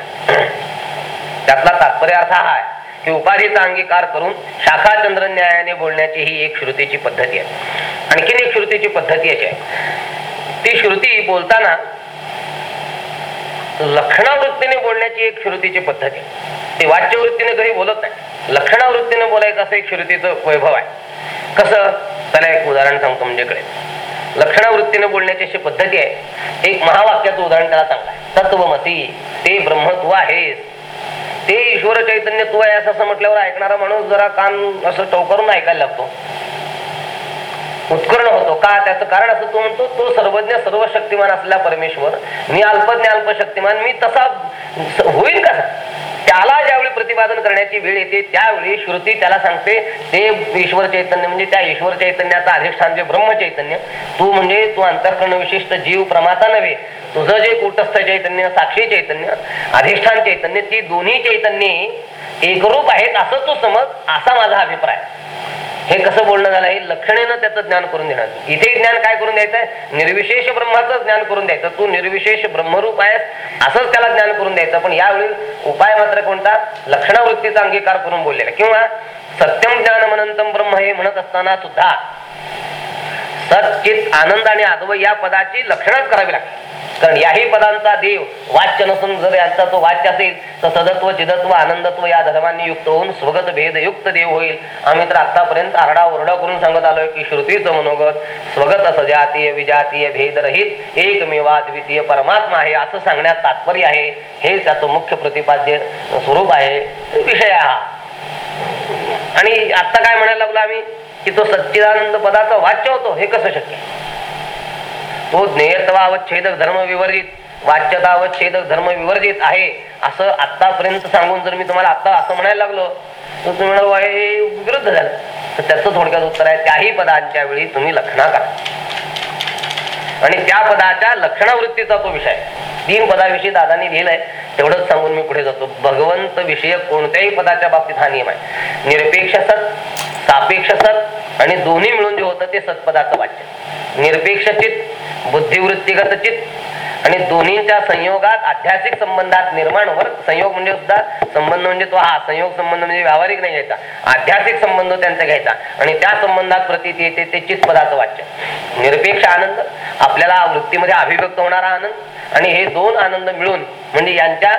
त्यातला तात्पर्य अर्थ हा आहे. की उपाधीचा अंगीकार करून शाखा चंद्र न्यायाने बोलण्याची ही एक श्रुतीची पद्धती आहे. आणखीन एक श्रुतीची पद्धती अशी आहे. ती श्रुती बोलताना लक्षणावृत्तीने बोलण्याची एक श्रुतीची पद्धती ती वाच्यवृत्तीने कधी बोलत नाही. लक्षणावृत्तीने बोलायचं असं एक श्रुतीचं वैभव आहे. कसं? त्याला एक उदाहरण सांगतो म्हणजे लक्षणावृत्तीने बोलण्याची अशी पद्धती आहे. एक महावाक्याचं उदाहरण त्याला चांगलं आहे. तत्वमती ते ब्रह्मत्व आहेस. ते ईश्वर चैतन्य तू आहे असं म्हटल्यावर ऐकणारा माणूस जरा कान असं टवकरून ऐकायला लागतो. उत्कर्ण होतो. का? त्याचं कारण असं तो म्हणतो तो सर्वज्ञ सर्व शक्तिमान असला परमेश्वर. मी अल्पज्ञ अल्प शक्तिमान मी तसा होईल कसा त्याला ज्यावेळी प्रतिपादन करण्याची वेळ येते त्यावेळी श्रुती त्याला सांगते ते ईश्वर चैतन्य म्हणजे त्या ईश्वर चैतन्याचा अधिष्ठान जे ब्रह्म चैतन्य तू म्हणजे तू अंतःकरण विशिष्ट जीव प्रमाता नव्हे तुझं जे कुटस्थ चैतन्य साक्षी चैतन्य अधिष्ठान चैतन्य ती दोन्ही चैतन्य एकरूप आहेत असं तू समज असा माझा अभिप्राय. हे कसं बोलणं झालं हे लक्षणेनं त्याचं ज्ञान करून देणार इथे ज्ञान काय करून द्यायचंय? निर्विशेष ब्रह्माचं ज्ञान करून द्यायचं. तू निर्विशेष ब्रह्मरूप आहेस असंच त्याला ज्ञान करून द्यायचं. पण यावेळी उपाय मात्र कोणता? लक्षणावृत्तीचा अंगीकार करून बोललेला. किंवा सत्यम ज्ञान मनंतम ब्रह्म हे म्हणत असताना सुद्धा सचित आनंद आणि आदव या पदाची लक्षणच करावी लागते कारण याही पदांचा देव वाच्य नसून जर यांचा तो वाच्य असेल तर सदत्व चिदत्व आनंदत्व या धर्मांनी युक्त होऊन स्वगत भेदयुक्त देव होईल. आम्ही तर आतापर्यंत आरडा ओरडा करून सांगत आलोय की श्रुतीचं मनोगत स्वगत सजातीय विजातीय भेदरहित एकमेवाद्वितीय परमात्मा आहे असं सांगण्यात तात्पर्य आहे. हे त्याचं मुख्य प्रतिपाद्य स्वरूप आहे विषय हा. आणि आता काय म्हणायला लागलो आम्ही? की तो सच्चिदानंद पदाचा वाच्य होतो हे कसं शक्य? तो ज्ञेयत्वावच्छेदक धर्म विवर्जित वाच्यतावच्छेदक धर्म विवर्जित आहे असं आतापर्यंत सांगून जर मी तुम्हाला आता असं म्हणायला लागलो तर तुम्ही म्हणाल हे विरुद्ध झालं. तर त्याचं थोडक्यात उत्तर आहे त्याही पदांच्या वेळी तुम्ही लक्षणा करा. आणि त्या पदाच्या लक्षणावृत्तीचा तो विषय तीन पदाविषयी दादानी लिहिलंय तेवढंच सांगून मी पुढे जातो. भगवंत विषय कोणत्याही पदाच्या बाबतीत हा नियम आहे. निरपेक्ष सत सापेक्ष सत आणि दोन्ही मिळून जे होतं ते सत्पदाचं वाच्य निरपेक्ष चित्त बुद्धिवृत्तीगत चित्त आणि दोन्हीच्या संयोगात आध्यात्मिक संबंधात निर्माण होणार संयोग म्हणजे सुद्धा संबंध म्हणजे तो हा संयोग संबंध म्हणजे व्यावहारिक नाही घ्यायचा आध्यात्मिक संबंध त्यांचा घ्यायचा आणि त्या संबंधात प्रतीत येते ते चित पदाचं वाच्य निरपेक्ष आनंद आपल्याला वृत्तीमध्ये अभिव्यक्त होणारा आनंद आणि हे दोन आनंद मिळून म्हणजे यांच्या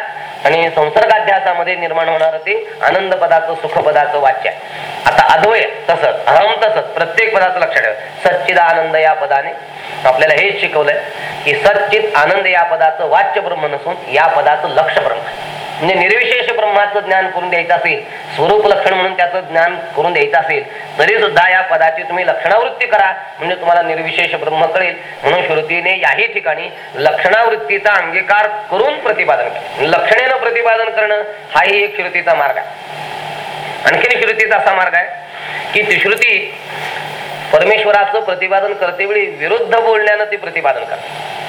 आणि संसर्गाध्यासामध्ये निर्माण होणार ते आनंद पदाचं सुख पदाचं वाच्य आहे. आता अद्वय तसंच अहम तसंच प्रत्येक पदाचं लक्षात ठेवा सच्चिद आनंद या पदाने आपल्याला हेच शिकवलंय की सच्चित आनंद या पदाचं वाच्य ब्रह्म नसून या पदाचं लक्ष ब्रह्म आहे. म्हणजे निर्विशेष ब्रह्माचं ज्ञान करून द्यायचं असेल स्वरूप लक्षण म्हणून त्याचं ज्ञान करून द्यायचं असेल तरी सुद्धा या पदाची तुम्ही लक्षणावृत्ती करा म्हणजे तुम्हाला निर्विशेष ब्रह्म कळेल. म्हणून श्रुतीने याही ठिकाणी लक्षणावृत्तीचा अंगीकार करून प्रतिपादन केलं. म्हणजे लक्षणेनं प्रतिपादन करणं हाही एक श्रुतीचा मार्ग आहे. आणखीन श्रुतीचा असा मार्ग आहे की ती श्रुती परमेश्वराचं प्रतिपादन करते वेळी विरुद्ध बोलण्यानं ती प्रतिपादन करते.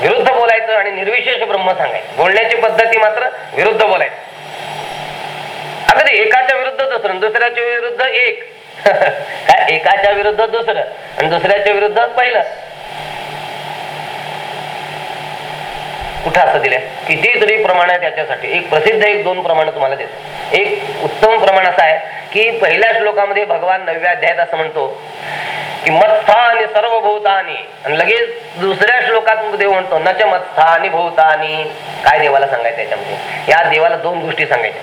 विरुद्ध बोलायचं आणि निर्विशेष ब्रह्म सांगायचं. बोलण्याची पद्धती मात्र विरुद्ध बोलायची. अगदी एकाच्या विरुद्ध दुसरं दुसऱ्याच्या विरुद्ध एक. काय? एकाच्या विरुद्ध दुसरं आणि दुसऱ्याच्या विरुद्ध पहिलं. कुठं असं दिलंय? कितीतरी प्रमाण आहे त्याच्यासाठी. एक प्रसिद्ध एक दोन प्रमाण तुम्हाला देतो. एक उत्तम प्रमाण असं आहे की पहिल्या श्लोकामध्ये भगवान नवव्या अध्यायात असं म्हणतो की आणि सर्व भूतानी आणि लगेच दुसऱ्या श्लोकात देव म्हणतो नच आणि भूतानी. काय देवाला सांगायचं याच्यामध्ये? या देवाला दोन गोष्टी सांगायच्या.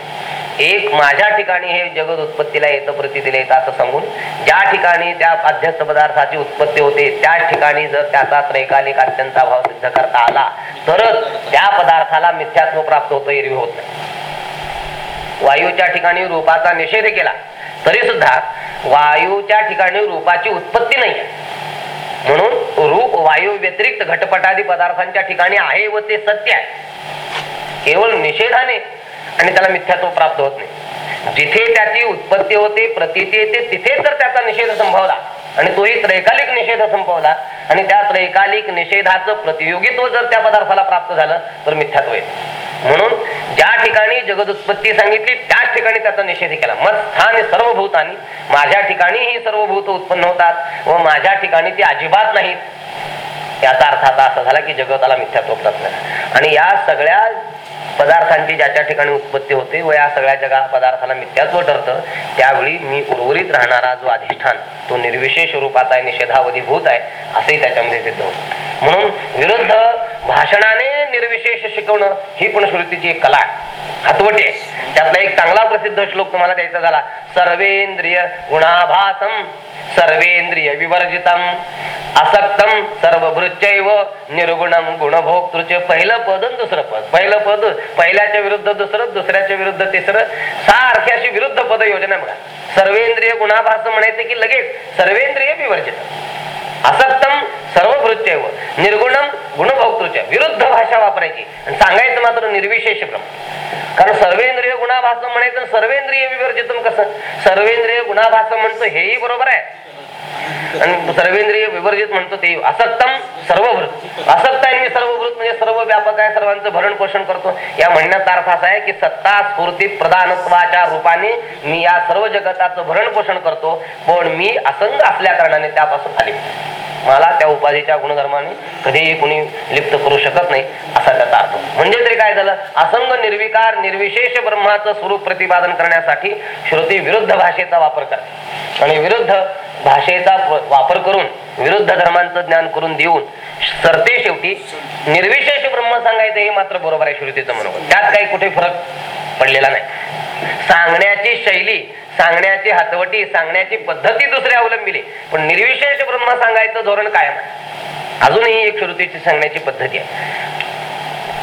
एक माझ्या ठिकाणी हे जगत उत्पत्तीला येतं प्रतितीला येतं असं सांगून ज्या ठिकाणी त्या अध्यस्त पदार्थाची उत्पत्ती होते त्या ठिकाणी जर त्याचा त्रैकालिक अत्यंत भाव सिद्ध करता आला तरच त्या पदार्थाला मिथ्यात्व प्राप्त होतं एरवी होत नाही. वायूच्या ठिकाणी रूपाचा निषेध केला तरी सुद्धा वायूच्या ठिकाणी रूपाची उत्पत्ती नाही. म्हणून रूप वायू व्यतिरिक्त घटपटादी पदार्थांच्या ठिकाणी आहे व ते सत्य आहे. केवळ निषेधाने आणि त्याला मिथ्यात्व प्राप्त होत नाही. जिथे त्याची उत्पत्ती होते प्रतीती येते तिथे जर त्याचा निषेध संभवला. आणि तोही त्रैकालिक निषेध संपवला. आणि त्या त्रैकालिक निषेधाचं प्रतियोगित्व जर त्या पदार्थाला प्राप्त झालं तर मिथ्यात्व येत. म्हणून ज्या ठिकाणी जगद उत्पत्ती सांगितली त्याच ठिकाणी त्याचा निषेध केला. मग स्थान सर्व भूतानी माझ्या ठिकाणी ही सर्व भूत उत्पन्न होतात व माझ्या ठिकाणी ती अजिबात नाहीत. याचा अर्थ आता असा झाला की जगताला मिथ्यात्व प्राप्त आणि या सगळ्या पदार्थांची ज्याच्या ठिकाणी उत्पत्ती होते व या सगळ्या जगा पदार्थाला मिथ्यात्व ठरतं त्यावेळी मी उर्वरित राहणारा जो अधिष्ठान तो निर्विशेष रूपात आहे निषेधावधी भूत आहे असंही त्याच्यामध्ये सिद्ध होत. म्हणून विरुद्ध भाषणाने निर्विशेष शिकवणं ही पण श्रुतीची एक कला आहे. हातवटी आहे. त्यातला एक चांगला प्रसिद्ध श्लोक तुम्हाला द्यायचा झाला सर्वेंद्रिय गुणाभासम सर्वेंद्रिय विवर्जितम. असक्तम सर्वभृत्यैव निर्गुणम गुणभोक्तृचे पहिलं पद दुसरं पद. पहिलं पद पहिल्याच्या विरुद्ध दुसरं दुसऱ्याच्या विरुद्ध तिसरं. सारखी अशी विरुद्ध पद योजना बघा. सर्वेंद्रिय गुणाभास म्हणायचे की लगेच सर्वेंद्रिय विवर्जित असक्तम सर्वभृत्यैव निर्गुणम गुणभोक्तृच्या विरुद्ध भाषा वापरायची. आणि सांगायचं मात्र निर्विशेष ब्रह्म कारण सर्वेंद्रिय गुणाभास म्हणायचं सर्वेंद्रिय विवर्जितम कसं? सर्वेंद्रिय गुणाभास म्हणतो हेही बरोबर आहे. सर्वेंद्रिय विवर्जित म्हणतो ते असक्तम सर्वभृत असक्त आहे मी सर्वभृत म्हणजे सर्व व्यापक आहे सर्वांचं भरण पोषण करतो. या म्हणण्याचा अर्थ असा आहे की सत्ता स्फूर्ती प्रधानत्वाच्या रूपाने मी या सर्व जगताचं भरण पोषण करतो. पण मी असंग असल्या कारणाने त्यापासून आले. मला त्या उपाधीच्या गुणधर्माने कधीही कुणी लिप्त करू शकत नाही असा त्याचा अर्थ. म्हणजे तरी काय झालं? असंग निर्विकार निर्विशेष ब्रह्माचं स्वरूप प्रतिपादन करण्यासाठी श्रुती विरुद्ध भाषेचा वापर करते. आणि विरुद्ध भाषेचा वापर करून विरुद्ध धर्मांचं ज्ञान करून देऊन सरते शेवटी निर्विशेष ब्रह्म सांगायचं हे मात्र बरोबर आहे श्रुतीचं म्हणून त्यात काही कुठे फरक पडलेला नाही. सांगण्याची शैली सांगण्याची हातवटी सांगण्याची पद्धती दुसरी अवलंबिली. पण निर्विशेष ब्रह्म सांगायचं धोरण कायम आहे. अजूनही एक श्रुतीची सांगण्याची पद्धती आहे.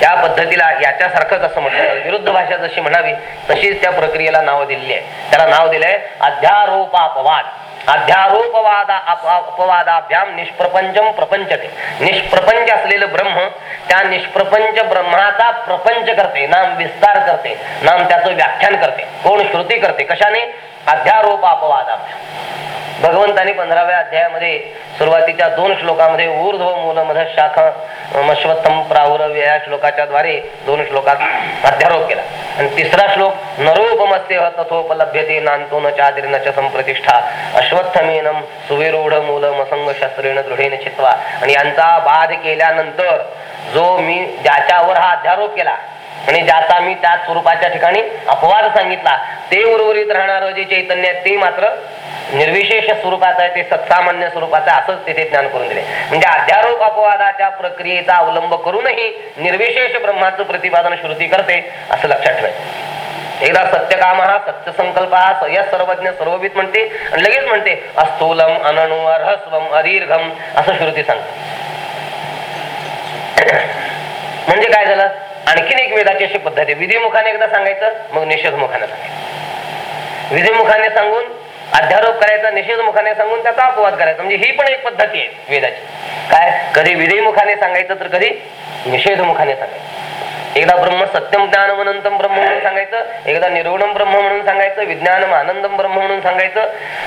त्या पद्धतीला याच्यासारखंच असं म्हटलं विरुद्ध भाषा जशी म्हणावी तशीच त्या प्रक्रियेला नाव दिलेली आहे त्याला नाव दिलंय अध्यारोपापवाद. अध्यारोपवादा अप- अपवादाभ्याम निष्प्रपंचम प्रपंचते. निष्प्रपंच असलेलं ब्रह्म त्या निष्प्रपंच ब्रह्माचा प्रपंच करते नाम विस्तार करते नाम त्याचं व्याख्यान करते. कोण श्रुती करते? कशाने? अध्यारोप अपवादा भगवंतानी पंधराव्या अध्यायामध्ये सुरुवातीच्या दोन श्लोकामध्ये ऊर्ध्व मूलमध शाखा मश्वत्थम या श्लोकाच्या द्वारे दोन श्लोकात अध्यारोप केला. आणि तिसरा श्लोक नरोपमस्ते तथोपलभ्यते नांतो न चादिर न च संप्रतिष्ठा अश्वत्थमेनम सुविरूढ मूल मसंग शस्त्रेण दृढेन चित्वा आणि यांचा बाध केल्यानंतर जो मी ज्याच्यावर हा अध्यारोप केला आणि ज्याचा मी त्या स्वरूपाच्या ठिकाणी अपवाद सांगितला ते उर्वरित राहणार जे चैतन्य ते मात्र निर्विशेष स्वरूपाचं आहे ते सत्सामान्य स्वरूपाचं आहे असंच तिथे ज्ञान करून दिले. म्हणजे अध्यारोप अपवादाच्या प्रक्रियेचा अवलंब करूनही निर्विशेष ब्रह्माचं प्रतिपादन श्रुती करते असं लक्षात ठेवायचं एकदा सत्यकाम हा सत्यसंकल्प हा स- सर्वज्ञ सर्ववित म्हणते आणि लगेच म्हणते अस्थूलम अनणु अर्हस्वम अदीर्घम असं श्रुती सांगते. म्हणजे काय झालं? आणखीन एक वेदाची अशी पद्धत आहे. विधिमुखाने एकदा सांगायचं मग निषेधमुखाने सांगायचं. विधिमुखाने सांगून अध्यारोप करायचा निषेधमुखाने सांगून त्याचा अपवाद करायचा. म्हणजे ही पण एक पद्धती आहे वेदाची. काय? कधी विधिमुखाने सांगायचं तर कधी निषेधमुखाने सांगायचं. एकदा ब्रह्म सत्यम ज्ञान अनंतम ब्रह्म म्हणून सांगायचं एकदा निर्गुणम ब्रह्म म्हणून सांगायचं विज्ञानम आनंदम ब्रह्म म्हणून सांगायचं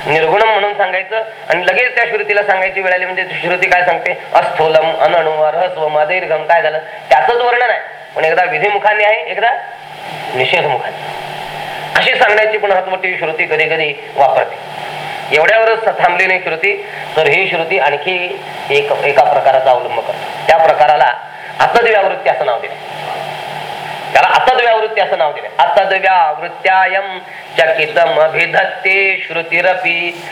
निर्गुणम म्हणून सांगायचं आणि लगेच त्या श्रुतीला सांगायची वेळ आली. म्हणजे श्रुती काय सांगते? अस्थूलम अनणु अर्हस्वम अदीर्घम. काय झालं? त्याचंच वर्णन आहे. पण एकदा विधिमुखाने आहे एकदा निषेधमुखाने अशी सांगण्याची पण हातमोठी श्रुती कधी कधी वापरते. एवढ्यावरच थांबली नाही श्रुती तर ही श्रुती आणखी एक एका प्रकाराचा अवलंब करते. त्या प्रकाराला अतद्व्यावृत्ती असं नाव दिले. त्याला अतद्व्यावृत्ती असं नाव दिले. अतद्व्यावृत्त्यायम चकितम अभिधत्ते श्रुतीरपी.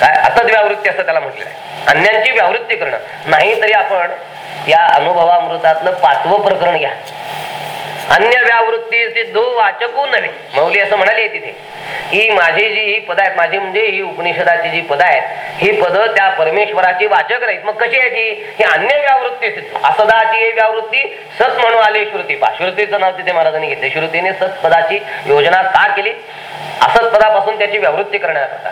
काय? अतद्व्यावृत्ती असं त्याला म्हटलेलं आहे. अन्यांची व्यावृत्ती करणं. नाही तरी आपण या अनुभवामृतातलं पाचवं प्रकरण घ्या. अन्य व्यावृत्ती सिद्धू वाचकू नव्हे. मौली असं म्हणाले तिथे ही माझी जी ही पद आहेत माझी म्हणजे ही उपनिषदाची जी पद आहेत ही पद त्या परमेश्वराची वाचक राहीत मग कशी आहे ती ही अन्य व्यावृत्ती सिद्ध असदाची ही व्यावृत्ती सत म्हणून आली श्रुती. पा श्रुतीचं नाव तिथे महाराजांनी घेतले. श्रुतीने सत पदाची योजना का केली? असत पदापासून त्याची व्यावृत्ती करण्याकरता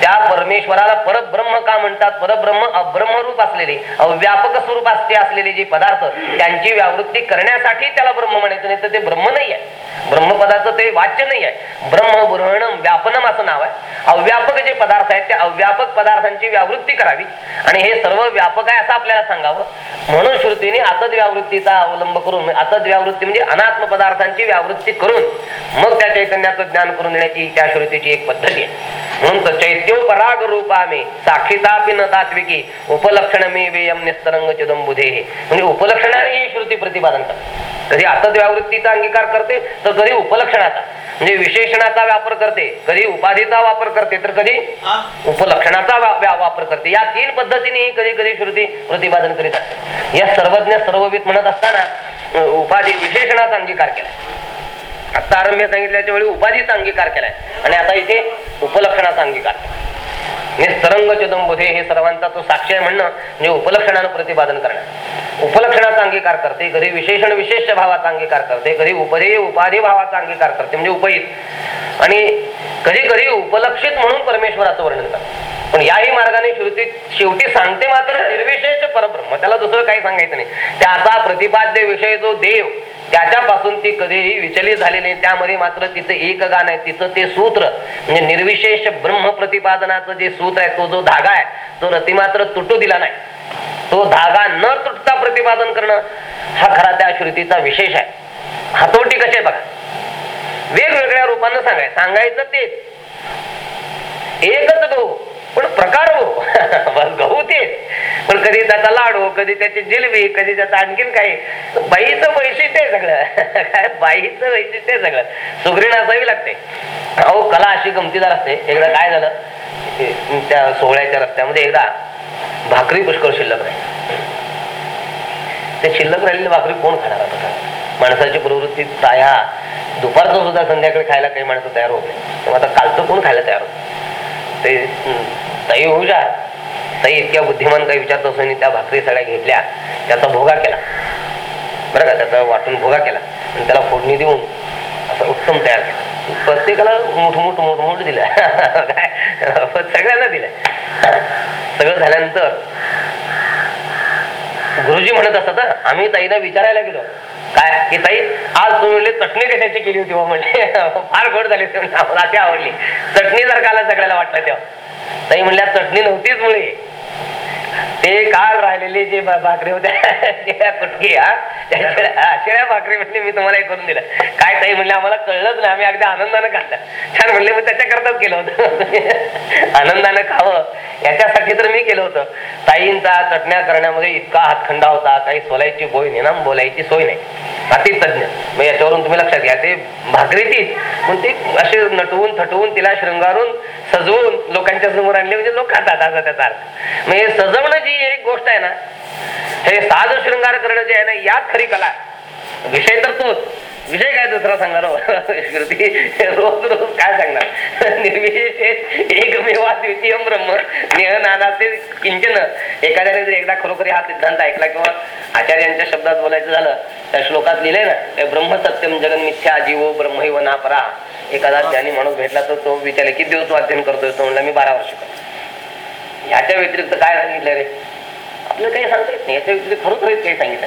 त्या परमेश्वराला परब्रह्म का म्हणतात? परब्रह्म अब्रह्मरूप असलेले अव्यापक स्वरूप असते असलेले जे पदार्थ त्यांची व्यावृत्ती करण्यासाठी त्याला ब्रह्म म्हणायचं नाही तर ते ब्रह्म नाही आहे ब्रह्मपदाचं ते वाच्य नाही आहे ब्रह्म बुरहणम व्यापनम असं नाव आहे. अव्यापक जे पदार्थ आहेत त्या अव्यापक पदार्थांची व्यावृत्ती करावी. आणि हे सर्व व्यापक आहे असं आपल्याला सांगावं. म्हणून श्रुतीने आतद व्यावृत्तीचा अवलंब करून आतद व्यावृत्ती म्हणजे अनात्म पदार्थांची व्यावृत्ती करून मग त्या चैतन्याचं ज्ञान करून देण्याची त्या श्रुतीची एक पद्धती आहे. म्हणून तर चैत्योपराग रूपामे साक्षीतापि न तात्विकी उपलक्षण मे वेयम निस्तरंग चिदंबुधे. म्हणजे उपलक्षणाने ही श्रुती प्रतिपादन करते. कधी आतद व्यावृत्तीचा अंगीकार करते तर कधी उपलक्षणाचा. म्हणजे विशेषणाचा वापर करते कधी उपाधीचा वापर करते तर कधी उपलक्षणाचा वापर करते. या तीन पद्धतीने कधी कधी श्रुती प्रतिपादन करीत असते. या सर्वज्ञ सर्ववित म्हणत असताना उपाधी विशेषणाचा अंगीकार केला. आता आरंभ्य सांगितल्याच्या वेळी उपाधीचा अंगीकार केलाय. आणि आता इथे उपलक्षणाचा अंगीकार. निस्तरंग चिदंबुधे हे सर्वांचा तो साक्ष आहे म्हणणं म्हणजे उपलक्षणानं प्रतिपादन करणं उपलक्षणाचा अंगीकार करते कधी विशेषण विशेष भावाचा अंगीकार करते कधी उपदेय उपाधी भावाचा अंगीकार करते म्हणजे उपहित. आणि कधी कधी उपलक्षित म्हणून परमेश्वराचं वर्णन करते. पण याही मार्गाने श्रुती शेवटी सांगते मात्र निर्विशेष परब्रह्म. त्याला दुसरं काही सांगायचं नाही. त्याचा प्रतिपाद्य विषय जो देव त्याच्यापासून ती कधीही विचलित झाली नाही. त्यामध्ये मात्र तिचं एक गाण आहे तिचं ते सूत्र. म्हणजे निर्विशेष ब्रह्म प्रतिपादनाचं जे सूत्र आहे तो जो धागा आहे तो रती मात्र तुटू दिला नाही. तो धागा न तुटता प्रतिपादन करणं हा खरा त्या श्रुतीचा विशेष आहे. हातोटी कसे बघा? वेगवेगळ्या रूपानं सांगाय सांगायचं तेच. एकच गहू पण प्रकार गहू हो. बस गहू तेच. पण कधी त्याचा लाडू कधी त्याची जिलबी कधी त्याचा आणखीन काही. बाईचं वैशिष्ट्य आहे सगळं. काय बाईचं वैशिष्ट्य आहे सगळं. सुग्रीण असावी लागते. अहो कला अशी गमतीदार असते. एकदा काय झालं? त्या सोहळ्याच्या रस्त्यामध्ये एकदा भाकरी पुष्कळ शिल्लक राहील. ते शिल्लक राहिलेली भाकरी कोण खाणार आता? माणसाची प्रवृत्ती प्राया दुपारचं सुद्धा संध्याकाळी खायला काही माणसं तयार होत नाही. तेव्हा आता कालचं कोण खायला तयार होत? ते तई ताई हुशार तई इतक्या बुद्धिमान काही विचारत असून त्या भाकरी सगळ्या घेतल्या त्याचा भोगा केला. बरं का? त्याचा वाटून भोगा केला. आणि त्याला फोडणी देऊन असं उत्तम तयार केलं. प्रत्येकाला मोठमोठ मोठमोठ दिलं. काय? सगळ्यांना दिलं. सगळं झाल्यानंतर गुरुजी म्हणत असतात आम्ही ताईला विचारायला गेलो. काय? की ताई आज तुम्ही चटणी कशाची केली होती हो? म्हणजे फार गोड झाली आम्हाला ती आवडली. चटणी जर काला सगळ्याला वाटलं तेव्हा? ताई म्हणल्या चटणी नव्हतीच मुळे ते काल राहिलेले जे भाकरी होत्या कुटकी हा? शिळ्या भाकरी म्हणजे मी तुम्हाला हे करून दिलं काय ताई म्हणले आम्हाला कळलंच नाही आम्ही अगदी आनंदानं खाल्लं छान म्हणले मग त्याच्याकरताच केलं होतं. आनंदानं खावं याच्यासाठी तर मी केलं होतं. ताईंचा चटण्या करण्यामध्ये इतका हातखंडा होता. काही सोलायची बोय नाही ना बोलायची सोय नाही. अति तज्ञ मग याच्यावरून तुम्ही लक्षात घ्या. ते भाकरी तीच पण ती असे नटवून थटवून तिला शृंगारून सजवून लोकांच्या समोर आणले. म्हणजे लोक खातात असा त्याचा अर्थ. मग हे सजवणं जी एक गोष्ट आहे ना हे साज शृंगार करणं जे आहे ना यात खरी कला. विषय तर तोच. विषय काय दुसरा सांगणार हो? कृती रोज रोज काय सांगणार? निर्विशेष एकमेवा द्वितीय ब्रह्म नेह नानाचे किंचन. एखाद्याने जर एकदा खरोखर हा सिद्धांत ऐकला किंवा आचार्यांच्या शब्दात बोलायचं झालं त्या श्लोकात लिहिलंय ना ते ब्रह्म सत्यम जगन मिथ्या जीवो ब्रह्मैव नापरा. एखादा ज्ञानी माणूस भेटला तर तो विचारले किती दिवस तू अध्ययन करतोय तो म्हणला मी बारा वर्ष करतो. ह्याच्या व्यतिरिक्त काय सांगितलं रे? आपल्याला काही सांगता येत नाही. याच्या व्यतिरिक्त खरोखर काही सांगितलं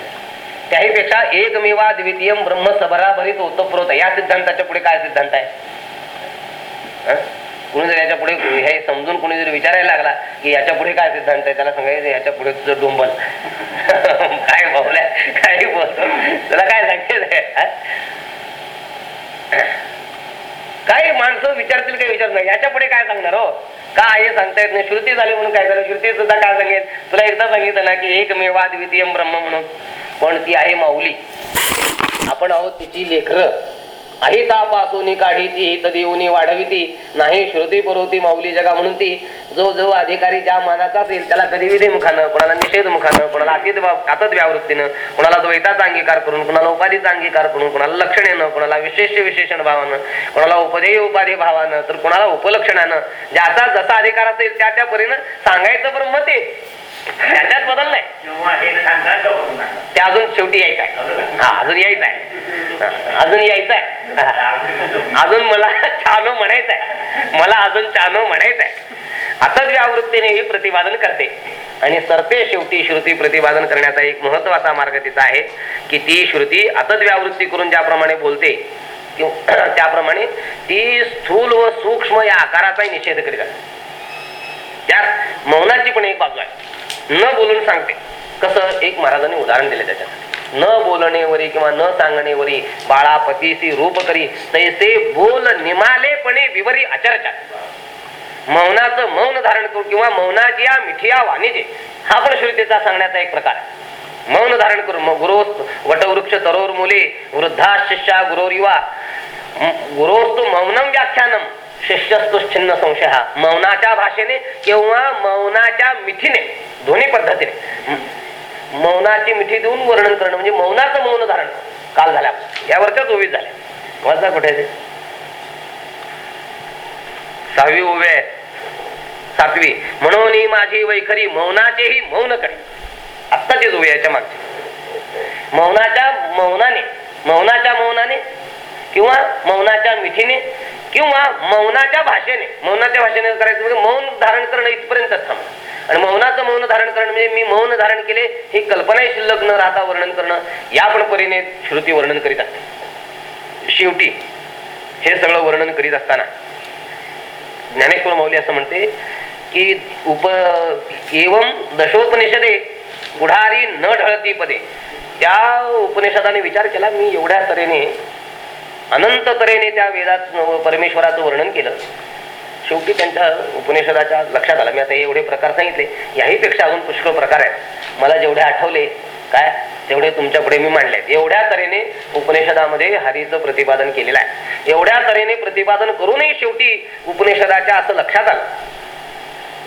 त्याही पेक्षा एकमेवा द्वितीय ब्रह्म सबराभरीत ओतप्रोत या सिद्धांताच्या पुढे काय सिद्धांत आहे? कुणी जर याच्यापुढे हे समजून कोणी जर विचारायला लागला की याच्यापुढे काय सिद्धांत आहे? त्याला सांगायचं याच्यापुढे तुझं डोंबल. काय भावल्या काय बोलतो. त्याला काय सांगायचं काही माणसं विचारतील काही विचार नाही. याच्यापुढे काय सांगणार हो? का हे सांगता येत नाही? श्रुती झाली म्हणून काय झालं? श्रुती सुद्धा काय सांगेल? तुला एकदा सांगितलं ना की एकमेवा द्वितीय ब्रह्म म्हणून. पण ती आहे माऊली. आपण आहोत तिची लेकर. आहे तापासून काढी ती तदेऊनी वाढविती नाही श्रुती पुरवती माऊली जगा म्हणून ती. जो जो अधिकारी ज्या मानाचा असेल त्याला कधी विधी मुखानं कोणाला निषेध मुखानं कोणाला अतीत कातत व्यावृत्तीनं कोणाला द्वैताचा अंगीकार करून कोणाला उपाधीचा अंगीकार करून कोणाला लक्षणेनं कोणाला विशेष विशेषण भावानं कोणाला उपदेय उपाधी भावानं तर कोणाला उपलक्षणानं ज्याचा जसा अधिकार असेल त्या त्या परीनं सांगायचं बरं मत आहे. त्याच्यात बदल नाही. ते अजून शेवटी यायचं आहे. हा अजून यायचं आहे. अजून यायचं आहे. अजून मला चानो म्हणायचं आहे. मला अजून चानो म्हणायचं आहे. आताच व्यावृत्तीने ही प्रतिपादन करते आणि सरते शेवटी श्रुती प्रतिपादन करण्याचा एक महत्त्वाचा मार्ग तिचा आहे की ती श्रुती आतच व्यावृत्ती करून ज्याप्रमाणे बोलते त्याप्रमाणे ती स्थूल व सूक्ष्म या आकाराचाही निषेध करीत असते त्यात मौनाची पण एक बाजू आहे. न बोलून सांगते. कसं एक महाराजांनी उदाहरण दिले त्याच्यात न बोलणेवरी किंवा न सांगणेवरी बाळा पतीसी रूप करी तैसे बोल निमालेपणे विवरी आचरच्या. मौनाचं मौन धारण करू किंवा मौनाची या मिठिया वाणिजे हा पण श्रुतीचा सांगण्याचा एक प्रकार मौन धारण करू मग गुरो वटवृक्ष तरोर मुले वृद्धा शिष्या गुरोरिवा गुरोस्तु मौनम व्याख्यानम शिष्यस्तु छिन्न संशय हा. मौनाच्या भाषेने किंवा मौनाच्या मिठीने. दोन्ही पद्धतीने. मौनाची मिठी देऊन वर्णन करणं म्हणजे मौनाचं मौन धारण करणं. काल झाल्या यावरच्या चोवीस झाल्या. वाचा कुठे सहावी उभे आहे सातवी. म्हणून ही माझी वैखरी मौनाचेही मौनकडे आत्ताचीच उभी याच्या मागची. मौनाच्या मौनाने मौनाच्या मौनाने किंवा मौनाच्या मिठीने किंवा मौनाच्या भाषेने मौनाच्या भाषेने करायचं म्हणजे मौन धारण करणं इथपर्यंत थांब. आणि मौनाचं मौन धारण करणं म्हणजे मी मौन धारण केले ही कल्पनाही शिल्लक न राहता वर्णन करणं या पण परीने श्रुती वर्णन करीत असते. शेवटी हे सगळं वर्णन करीत असताना ज्ञानेश्वर माऊली असं म्हणते की उप एवम दशोपनिषदे गुढारी न ढळती पदे. त्या उपनिषदाने विचार केला मी एवढ्या तऱ्हेने अनंत तऱ्हेने त्या वेदात परमेश्वराचं वर्णन केलं. शेवटी त्यांच्या उपनिषदाच्या लक्षात आलं. मी आता हे एवढे प्रकार सांगितले. याही पेक्षा अजून पुष्कळ प्रकार आहेत. मला जेवढे आठवले काय? तेवढे तुमच्यापुढे मी मांडले एवढ्या तऱ्हेने उपनिषदामध्ये हरीचं प्रतिपादन केलेलं आहे. एवढ्या तऱ्हेने प्रतिपादन करूनही शेवटी उपनिषदाच्या असं लक्षात आलं.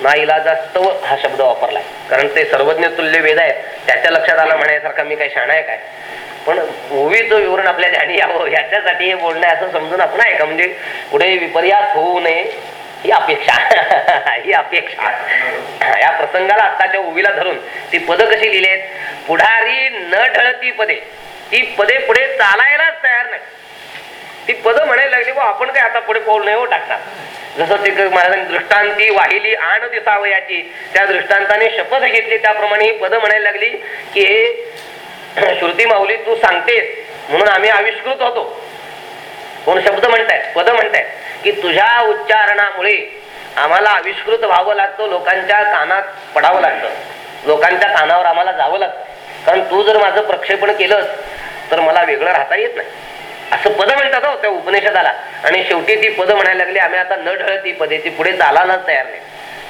ना इलाजास्तव हा शब्द वापरलाय. कारण ते सर्वज्ञ तुल्य वेद आहेत. त्याच्या लक्षात आला म्हणायसारखा मी काही शाणा आहे काय? पण ओवीचं विवरण आपल्या ध्यानी यावं याच्यासाठी हे बोलणं आहे असं समजून आपण आहे का? म्हणजे पुढे विपर्यास होऊ नये ही अपेक्षा. ही अपेक्षा. या प्रसंगाला आत्ताच्या ओवीला धरून ती पद कशी लिहिली आहेत पुढारी न ढळती पदे. ती पदे पुढे चालायलाच तयार नाही ती पद म्हणायला लागली व आपण काय आता पुढे पाऊल नाही हो टाकणार. जसं ते महाराजांनी दृष्टांती वाहिली आण दिसावयाची त्या दृष्टांताने शपथ घेतली. त्याप्रमाणे ही पद म्हणायला लागली की हे श्रुती माऊली तू सांगतेस. म्हणून आम्ही आविष्कृत होतो. कोण शब्द म्हणतायत? पद म्हणतायत. की तुझ्या उच्चारणामुळे आम्हाला आविष्कृत व्हावं लागतं लोकांच्या कानात पडावं लागतं. लोकांच्या कानावर आम्हाला जावं लागतं. कारण तू जर माझं प्रक्षेपण केलंस तर मला वेगळं राहता येत नाही. असं पद म्हणतात हो त्या उपनिषदाला. आणि शेवटी ती पद म्हणायला लागली आम्ही आता न ढळती पदे ती पुढे चालायलाच तयार नाही.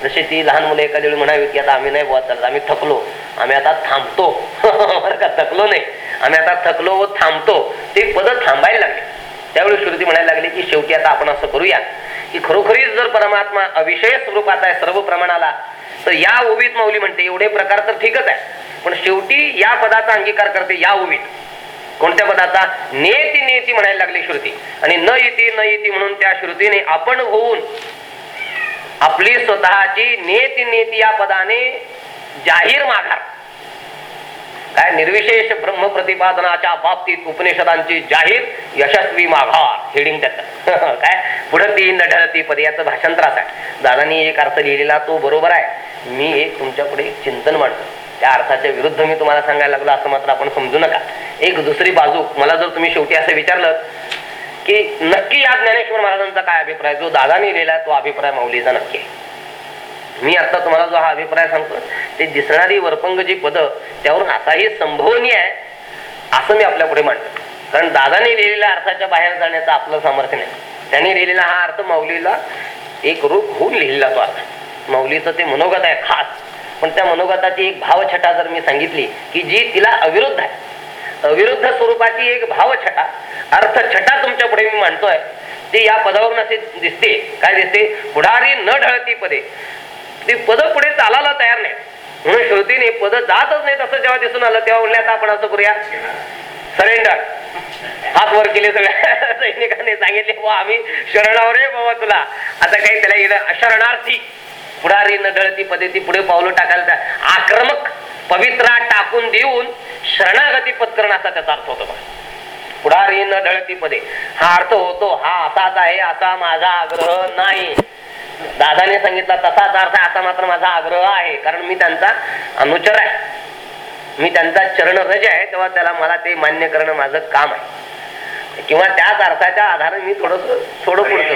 जशी ती लहान मुलं एखाद्या वेळी म्हणावी की आता आम्ही नाही बुवा चालत आम्ही थकलो. आम्ही आता थांबतो. बरं का? थकलो नाही. आम्ही आता थकलो व थांबतो. ते पद थांबायला लागले. त्यावेळी श्रुती म्हणायला लागली की शेवटी आता आपण असं करूया की खरोखरीच जर परमात्मा अविषय स्वरूपात आहे सर्व प्रमाणाला तर या ओवीत माऊली म्हणते एवढे प्रकार तर ठीकच आहे. पण शेवटी या पदाचा अंगीकार करते या ओवीत कोणत्या पदाचा? नेती नेती म्हणायला लागली श्रुती. आणि न येती न येती म्हणून त्या श्रुतीने आपण होऊन आपली स्वतःची नेती नेती या पदाने जाहीर माघार. काय निर्विशेष ब्रह्म प्रतिपादनाच्या बाबतीत उपनिषदांची जाहीर यशस्वी माघार हेडिंग त्याचं. काय? पुढे ती नढळती पद याचं भाषांतरास आहे. दादानी एक अर्थ लिहिलेला तो बरोबर आहे. मी एक तुमच्यापुढे चिंतन मांडतो. त्या अर्थाच्या विरुद्ध मी तुम्हाला सांगायला लागलो असं मात्र आपण समजू नका. एक दुसरी बाजू मला जर तुम्ही शेवटी असं विचारलं की नक्की या ज्ञानेश्वर महाराजांचा काय अभिप्राय? जो दादाने लिहिला तो अभिप्राय माऊलीचा नक्की मी आता तुम्हाला जो हा अभिप्राय सांगतो ते दिसणारी वर्पंगची पद त्यावरून असाही संभवनीय आहे असं मी आपल्या पुढे मांडतो. कारण दादाने लिहिलेल्या अर्थाच्या बाहेर जाण्याचं आपलं सामर्थ्य नाही. त्यांनी लिहिलेला हा अर्थ माऊलीला एक रूप होऊन लिहिलेला तो अर्थ माऊलीचं ते मनोगत आहे खास. पण त्या मनोगताची एक भावछटा जर मी सांगितली की जी तिला अविरुद्ध आहे. अविरुद्ध स्वरूपाची एक भावछटा अर्थ छटा तुमच्यापुढे मी मांडतोय ती या पदावरून असे दिसते. काय दिसते? पुढारी न ढळती पदे. ती पद पुढे चालायला तयार नाही म्हणून श्रुतीने पद जातच नाही तसं जेव्हा दिसून आलं तेव्हा म्हणले आता आपण असं करूया. सरेंडर. हात वर केले सगळ्या सैनिकांनी सांगितले वा आम्ही शरणावर आहे बाबा तुला. आता काही त्याला येणं शरणार्थी पुढारी न ढळती पदे ती पुढे पावलं टाकायला आक्रमक पवित्रा टाकून देऊन शरणागती पत्करण असा त्याचा अर्थ होतो पुढारी न ढळती पदे हा अर्थ होतो हा असाच आहे असा माझा आग्रह नाही. दादाने सांगितला तसाच अर्थ आहे, असा मात्र माझा आग्रह आहे. कारण मी त्यांचा अनुचर आहे. मी त्यांचा चरणरज आहे तेव्हा त्याला मला ते मान्य करणं माझं काम आहे. किंवा त्याच अर्थाच्या आधारे मी थोडस थोडं पुढचं.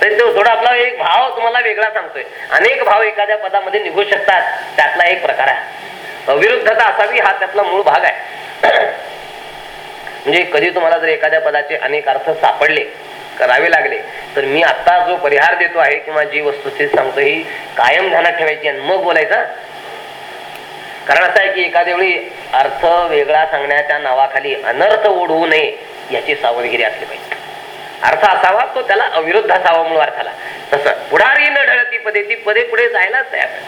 तर तो थोडा आपला एक भाव तुम्हाला वेगळा सांगतोय. अनेक भाव एखाद्या पदामध्ये निघू शकतात. त्यातला एक प्रकार आहे. अविरुद्धता असावी हा त्यातला मूळ भाग आहे. म्हणजे कधी तुम्हाला जर एखाद्या पदाचे अनेक अर्थ सापडले करावे लागले तर मी आता जो परिहार देतो आहे किंवा जी वस्तुस्थिती सांगतो ही कायम ध्यानात ठेवायची आणि मग बोलायचा कारण असं आहे की एखाद्या वेळी अर्थ वेगळा सांगण्याच्या नावाखाली अनर्थ ओढवू नये याची सावधगिरी असली पाहिजे. अर्थ असावा तो त्याला अविरुद्ध असावा म्हणून अर्थाला तसं पुढारी न ढळती पदे ती पदे पुढे जायलाच तयार आहे.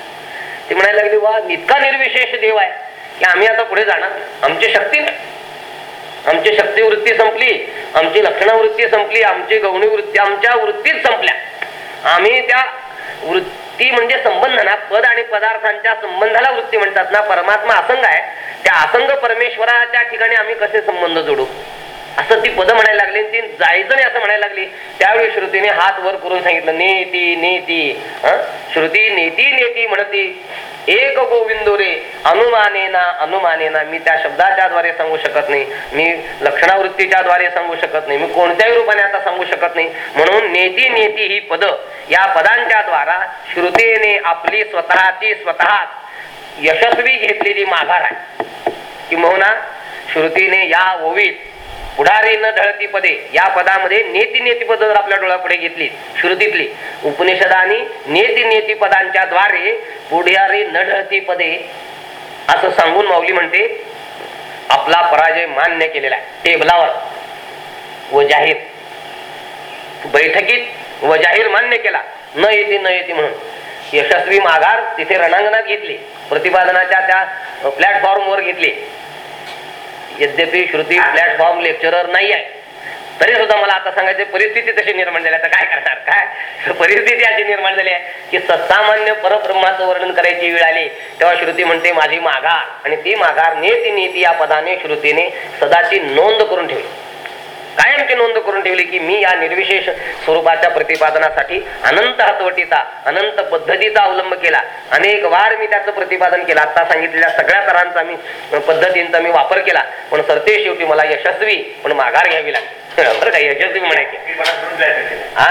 ती म्हणायला लागली वा इतका निर्विशेष देव आहे की आम्ही आता पुढे जाणार आमची शक्ती नाही. आमची शक्ती वृत्ती संपली. आमची लक्षण वृत्ती संपली. आमची गौणी वृत्ती आमच्या वृत्तीच संपल्या. आम्ही त्या वृत्ती ती म्हणजे संबंध ना पद आणि पदार्थांच्या संबंधाला वृत्ती म्हणतात ना. परमात्मा असंग आहे. त्या असंग परमेश्वराच्या ठिकाणी आम्ही कसे संबंध जोडू? असं ती पद म्हणायला लागली आणि ती जायचं नाही असं म्हणायला लागली त्यावेळी श्रुतीने हात वर करून सांगितलं नेती नेती. श्रुती नेती नेती म्हणती. एक गोविंदो रे अनुमानेना अनुमानेना मी त्या शब्दाच्या द्वारे सांगू शकत नाही. मी लक्षणावृत्तीच्या द्वारे सांगू शकत नाही. मी कोणत्याही रूपाने आता सांगू शकत नाही. म्हणून नेती नेती ही पद या पदांच्या द्वारा श्रुतीने आपली स्वतःची स्वतः यशस्वी घेतलेली माघार आहे. किंबहुना श्रुतीने या ओवीत पुढारी न ढळती पदे या पदामध्ये नेती नेती पद जर आपल्या डोळ्यापुढे घेतली श्रुतीतली उपनिषदाने नेती नेती पदांच्या द्वारे पुढारी न ढळती पदे असं सांगून माऊली म्हणते आपला पराजय मान्य केलेला आहे. टेबलावर व जाहीर. बैठकीत व जाहीर मान्य केला. न येते न येते म्हणून. यशस्वी माघार तिथे रणांगणात घेतली. प्रतिपादनाच्या त्या प्लॅटफॉर्मवर घेतली. यद्यपि श्रुती प्लॅटफॉर्म लेक्चरर नाही आहे तरी सुद्धा मला आता सांगायचे परिस्थिती तशी निर्माण झाली. आता काय करणार? काय? परिस्थिती अशी निर्माण झाली आहे की सत्सामान्य परब्रह्माचं वर्णन करायची वेळ आली तेव्हा श्रुती म्हणते माझी माघार. आणि ती माघार नेती नेती या पदाने श्रुतीने सदाची नोंद करून ठेवली. कायमची नोंद करून ठेवली की मी या निर्विशेष स्वरूपाच्या प्रतिपादनासाठी अनंत हातवटीचा अनंत पद्धतीचा अवलंब केला. अनेक वार मी त्याचं प्रतिपादन केलं. आता सांगितलेल्या सगळ्या तरांचा मी पद्धतींचा मी वापर केला. पण सरते शेवटी मला यशस्वी पण माघार घ्यावी लागली. बरं का यशस्वी म्हणायचे. हा?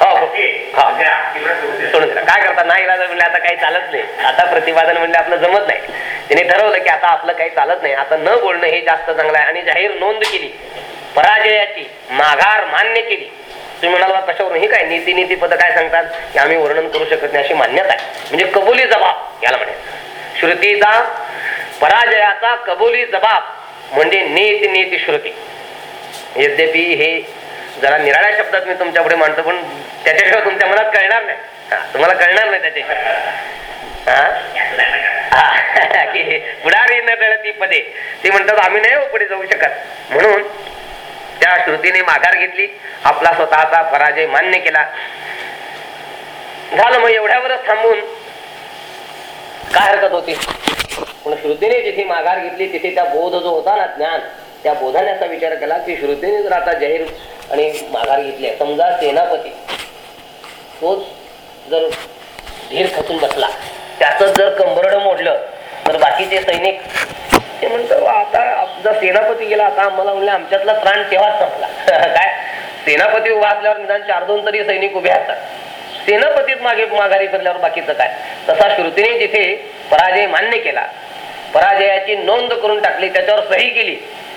हो. सोडून दिला. काय करता? नाही इलाज म्हणले आता काही चालत नाही. आता प्रतिपादन म्हणले आपलं जमत नाही. तिने ठरवलं की आता आपलं काही चालत नाही. आता न बोलणं हे जास्त चांगलं आहे. आणि जाहीर नोंद केली. पराजयाची माघार मान्य केली. तुम्ही म्हणाला कशावरून ही काय? नीती नीती पद काय सांगतात? की आम्ही वर्णन करू शकत नाही अशी मान्यता आहे. म्हणजे कबुली जबाब याला म्हणे. श्रुतीचा पराजयाचा कबुली जबाब म्हणजे नीती नीती श्रुती. यद्यपि हे जरा निराळ्या शब्दात मी तुमच्यापुढे मांडतो पण त्याच्याशिवाय तुमच्या मनात कळणार नाही. तुम्हाला कळणार नाही त्याच्याशिवाय. पुढारी न ती पदे. ते म्हणतात आम्ही नाही हो पुढे जाऊ शकत. म्हणून त्या श्रुतीने माघार घेतली. आपला स्वतःचा पराजय मान्य केला. झालं मग एवढ्यावरच थांबून. काय हरकत होती? पण श्रुतीने जिथे माघार घेतली तिथे त्या बोध जो होता ना ज्ञान त्या बोधाने असा विचार केला की श्रुतीने जर आता जाहीर आणि माघार घेतली आहे, समजा सेनापती तोच जर धीर खचून बसला त्याचं जर कंबरड मोडलं तर बाकीचे सैनिक ते म्हणतात आता जर सेनापती गेला आता आम्हाला म्हणले आमच्यातला प्राण तेव्हाच संपला? काय? सेनापती उभा असल्यावर निदान चार दोन तरी सैनिक उभे असतात. सेनापतीच मागे माघारी फिरल्यावर बाकीचं काय? तसा श्रुतीने जिथे पराजय मान्य केला पराजयाची नोंद करून टाकली त्याच्यावर सही केली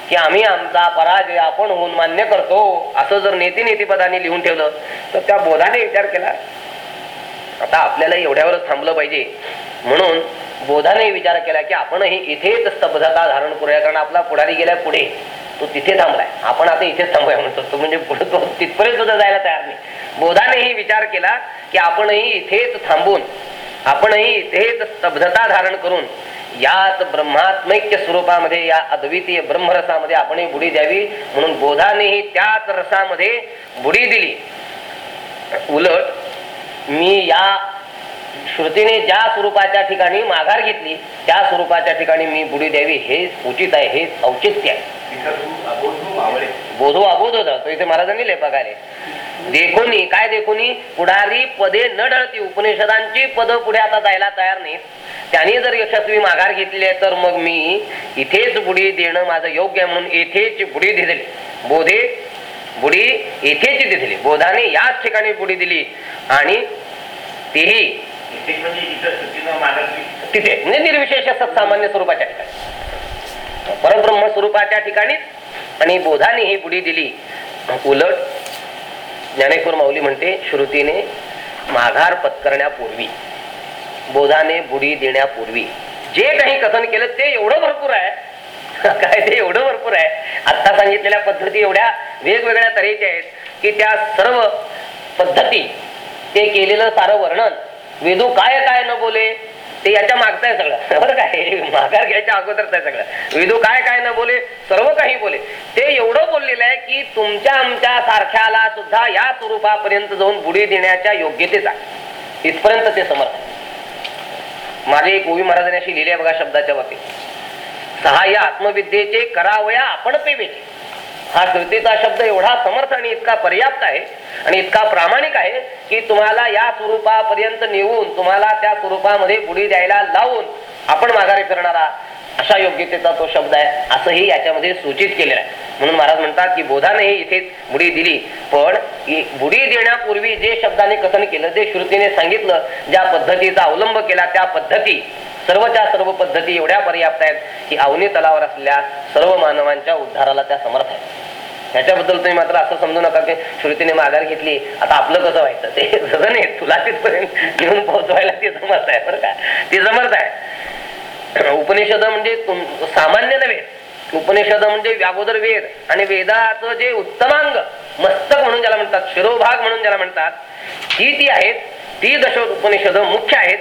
की आम्ही आमचा पराजय आपण होऊन मान्य करतो. असं जर नेते नेतेपदाने लिहून ठेवलं तर त्या बोधाने विचार केला. आता आपल्याला एवढ्यावरच थांबलं पाहिजे. म्हणून बोधाने विचार केला की आपणही इथेच स्तब्धता धारण करूया कारण आपला पुढारी गेलाय पुढे. तो तिथे थांबलाय. आपण आता इथेच थांबूया म्हणतो. तो म्हणजे पुढे तो तिथपर्यंत सुद्धा जायला तयार नाही. बोधानेही विचार केला की आपणही इथेच थांबून आपणही इथेच स्तब्धता धारण करून याच ब्रह्मात्मैक्य स्वरूपामध्ये या अद्वितीय ब्रह्मरसामध्ये आपणही बुडी द्यावी म्हणून बोधानेही त्याच रसामध्ये बुडी दिली. उलट मी या श्रुतीने ज्या स्वरूपाच्या ठिकाणी माघार घेतली त्या स्वरूपाच्या ठिकाणी मी बुडी द्यावी हे उचित आहे हे औचित्य आहे. बोधो अबोध होता तो इथे महाराजांनी लेपकाले देखोनी काय देखोनी? पुढारी पदे न ढळती उपनिषदांची पद पुढे आता जायला तयार नाहीत. त्यांनी जर यशस्वी माघार घेतली आहे तर मग मी इथेच बुडी देणं माझं योग्य आहे म्हणून येथेच बुडी दिली. बोधे बुडी येथेच दिली. बोधाने याच ठिकाणी बुडी दिली. आणि तेही तिथे म्हणजे निर्विशेष सत्सामान्य स्वरूपाच्या ठिकाणी. परब्रह्म स्वरूपाच्या ठिकाणीच आणि बोधाने ही बुडी दिली. उलट ज्ञानेश्वर माऊली म्हणते श्रुतीने माघार पत्करण्यापूर्वी बोधाने बुडी देण्यापूर्वी जे काही कथन केलं ते एवढं भरपूर आहे. काय ते एवढं भरपूर आहे? आता सांगितलेल्या पद्धती एवढ्या वेगवेगळ्या तऱ्हेच्या आहेत की त्या सर्व पद्धती ते केलेलं सारं वर्णन वेदू काय काय न बोले ते याच्या मागचं आहे सगळं. बरं काय माघार घ्यायच्या अगोदरच आहे सगळं. विदू काय काय न बोले सर्व काही बोले. ते एवढं बोललेलं आहे की तुमच्या आमच्या सारख्याला सुद्धा या स्वरूपापर्यंत जाऊन बुडी देण्याच्या योग्यतेचा इथपर्यंत ते समर्थ माझे एक ओवी महाराजांनी अशी लिहिली आहे बघा शब्दाच्या बाबतीत सहाय्य आत्मविद्येचे करावया आपण पेवेचे हा श्रुतीचा शब्द एवढा समर्थ आणि इतका पर्याप्त आहे आणि इतका प्रामाणिक आहे की तुम्हाला या स्वरूपापर्यंत नेऊन तुम्हाला त्या स्वरूपामध्ये बुडी द्यायला लावून आपण माघारी फिरणारा अशा योग्यतेचा तो शब्द आहे असंही याच्यामध्ये सूचित केलेलं आहे. म्हणून महाराज म्हणतात की बोधानेही इथेच बुडी दिली. पण बुडी देण्यापूर्वी जे शब्दाने कथन केलं जे श्रुतीने सांगितलं ज्या पद्धतीचा अवलंब केला त्या पद्धती सर्वच्या सर्व पद्धती एवढ्या पर्याप्त आहेत की अवनी तलावर असलेल्या सर्व मानवांच्या उद्धाराला त्या समर्थ आहेत. ह्याच्याबद्दल तुम्ही मात्र असं समजू नका की श्रुतीने माघार घेतली. आता आपलं कसं व्हायचं? ते जसं नाही तुला तिथपर्यंत घेऊन पोहोचवायला ते समर्थ आहे बरं का? ते समर्थ आहे. उपनिषद म्हणजे तुम- सामान्य नव्हे. उपनिषद म्हणजे व्यागोदर वेद आणि वेदाचं जे उत्तमांग मस्तक म्हणून ज्याला म्हणतात शिरोभाग म्हणून ज्याला म्हणतात ती ती आहेत ती दश उपनिषद मुख्य आहेत.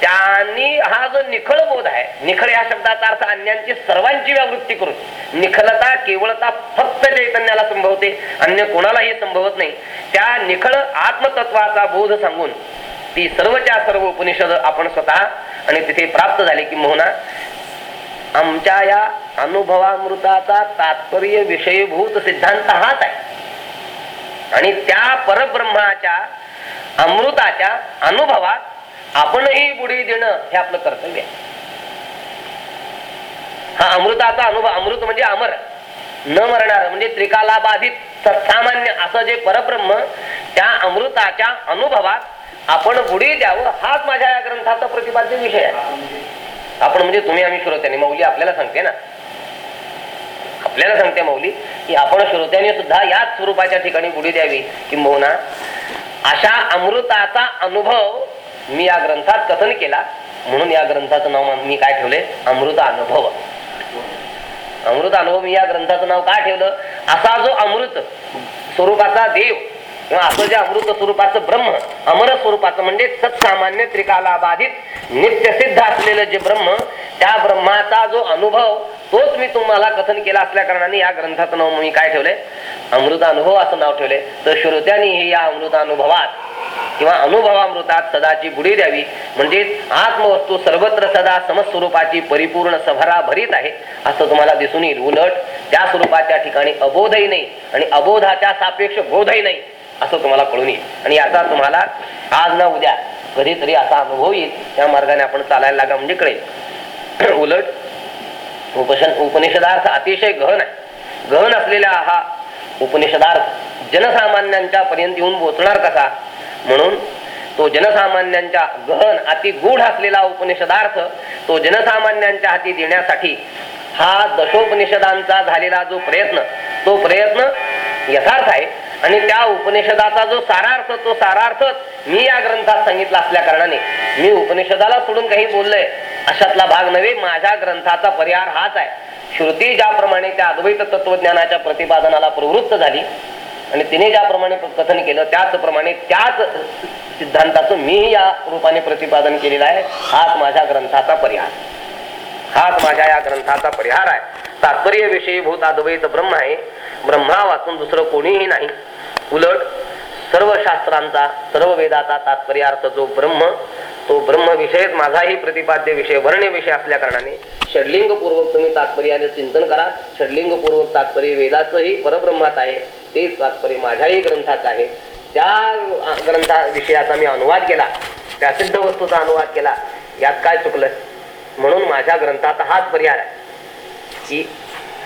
त्यांनी हा जो निखळ बोध आहे निखळ या शब्दाचा अर्थ अन्यांची सर्वांची व्यावृत्ती करून निखलता केवळता फक्त चैतन्याला संभवते अन्य कोणालाही संभवत नाही. त्या निखळ आत्मतत्वाचा बोध सांगून ती सर्वच्या सर्व उपनिषद आपण स्वतः आणि तिथे प्राप्त झाले की मोहना आमच्या या अनुभवामृताचा तात्पर्य विषयभूत सिद्धांत हाच आहे. आणि त्या परब्रह्माच्या अमृताच्या अनुभवात आपणही बुडी देणं हे आपलं कर्तव्य आहे. हा अमृताचा अनुभव अमृत म्हणजे अमर. न मरणार म्हणजे त्रिकाला बाधित सत्सामान्य असं जे परब्रह्म त्या अमृताच्या अनुभवात आपण बुडी द्यावं हाच माझ्या या ग्रंथाचा प्रतिपाद्य विषय आहे. आपण म्हणजे तुम्ही आम्ही श्रोत्याने मौली आपल्याला सांगते ना. आपल्याला सांगते मौली की आपण श्रोत्याने सुद्धा याच स्वरूपाच्या ठिकाणी बुडी द्यावी किंबहुना अशा अमृताचा अनुभव मी या ग्रंथात कथन केला. म्हणून या ग्रंथाचं नाव मी काय ठेवले अमृत अनुभव. अमृत अनुभव मी या ग्रंथाचं नाव का ठेवलं? असा जो अमृत स्वरूपाचा देव किंवा असं जे अमृत स्वरूपाचं ब्रह्म अमर स्वरूपाचं म्हणजे सत्सामान्य त्रिकाला बाधित नित्यसिद्ध असलेलं जे ब्रह्म त्या ब्रह्माचा जो अनुभव तोच मी तुम्हाला कथन केला असल्या कारणाने या ग्रंथाचं नाव मी काय ठेवलंय? अमृतानुभव असं नाव ठेवले तर श्रोत्यांनीही या अमृतानुभवात किंवा अनुभवामृतात सदाची बुडी द्यावी. म्हणजे आत्मवस्तू सर्वत्र सदा समस्वरूपाची परिपूर्ण सभरा भरीत आहे असं तुम्हाला दिसून येईल. उलट त्या स्वरूपाच्या ठिकाणी अबोधही नाही आणि अबोधाच्या सापेक्ष बोधही नाही. असं तुम्हाला कळून येईल. आणि याचा तुम्हाला आज ना उद्या कधीतरी असा अनुभव येईल त्या मार्गाने आपण चालायला लागा म्हणजे कळेल. उलट उपशन उपनिषदार्थ अतिशय गहन आहे. गहन असलेला हा उपनिषदार्थ जनसामान्यांच्या पर्यंत येऊन पोचणार कसा? म्हणून तो जनसामान्यांच्या गहन अति गूढ असलेला उपनिषदार्थ तो जनसामान्यांच्या हाती देण्यासाठी हा दशोपनिषदांचा झालेला जो प्रयत्न तो प्रयत्न यथार्थ आहे. आणि त्या उपनिषदाचा जो सारार्थ तो सारार्थ मी या ग्रंथात सांगितला असल्या कारणाने. मी उपनिषदाला सोडून काही बोललोय. अशातला भाग नव्हे माझ्या ग्रंथाचा परिहार हाच आहे. श्रुती ज्याप्रमाणे त्या अद्वैत तत्वज्ञानाच्या प्रतिपादनाला प्रवृत्त झाली आणि तिने ज्याप्रमाणे कथन केलं त्याचप्रमाणे त्याच सिद्धांताचं मी या रूपाने प्रतिपादन केलेलं आहे. हाच माझ्या ग्रंथाचा परिहार. हाच माझ्या या ग्रंथाचा परिहार आहे. तात्पर्य विषयी भूत अद्वैत ब्रह्म आहे. ब्रह्मा वाचून दुसरं कोणीही नाही. उलट सर्व शास्त्रांचा सर्व वेदाचा तात्पर्यार्थ जो ब्रह्म तो ब्रह्म विषयच माझाही प्रतिपाद्य विषय वर्ण्य विषय असल्या कारणाने षडलिंग पूर्वक तुम्ही तात्पर्याने चिंतन करा. षडलिंग पूर्वक तात्पर्य वेदाचंही परब्रह्मात आहे. तेच तात्पर्य माझ्याही ग्रंथात आहे. त्या ग्रंथा विषयाचा मी अनुवाद केला. त्या सिद्ध वस्तूचा अनुवाद केला. यात काय चुकलं? म्हणून माझ्या ग्रंथाचा हाच पर्याय आहे. की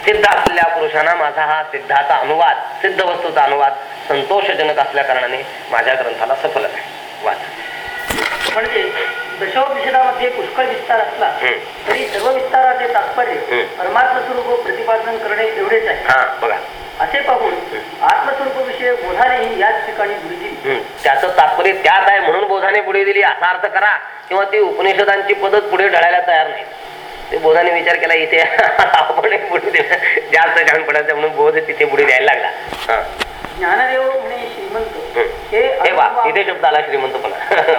सिद्ध असलेल्या पुरुषांना माझा हा सिद्धाचा अनुवाद सिद्ध वस्तूचा अनुवाद संतोषजनक असल्या कारणाने माझ्या ग्रंथाला सफल आहे वाच. म्हणजे दशोपनिषदामध्ये पुष्कळ विस्तार असला. तरी सर्व विस्ताराचे तात्पर्य हम्म. परमात्मस्वरूप प्रतिपादन करणे एवढेच आहे. हा बघा. असे पाहून आत्मस्वरूपविषयी बोधानेही याच ठिकाणी गुरुजी हम्म. त्याचं तात्पर्य त्यात आहे म्हणून बोधाने पुढे दिली असा अर्थ करा. किंवा ते उपनिषदांची पद्धत पुढे ढळायला तयार नाही. बोधाने विचार केला इथे आपण पुढे जास्त पडायचं म्हणून बोध तिथे पुढे द्यायला लागला. हा. ज्ञानदेव म्हणे श्रीमंत. हे वा इथे शब्द आला श्रीमंतपणा.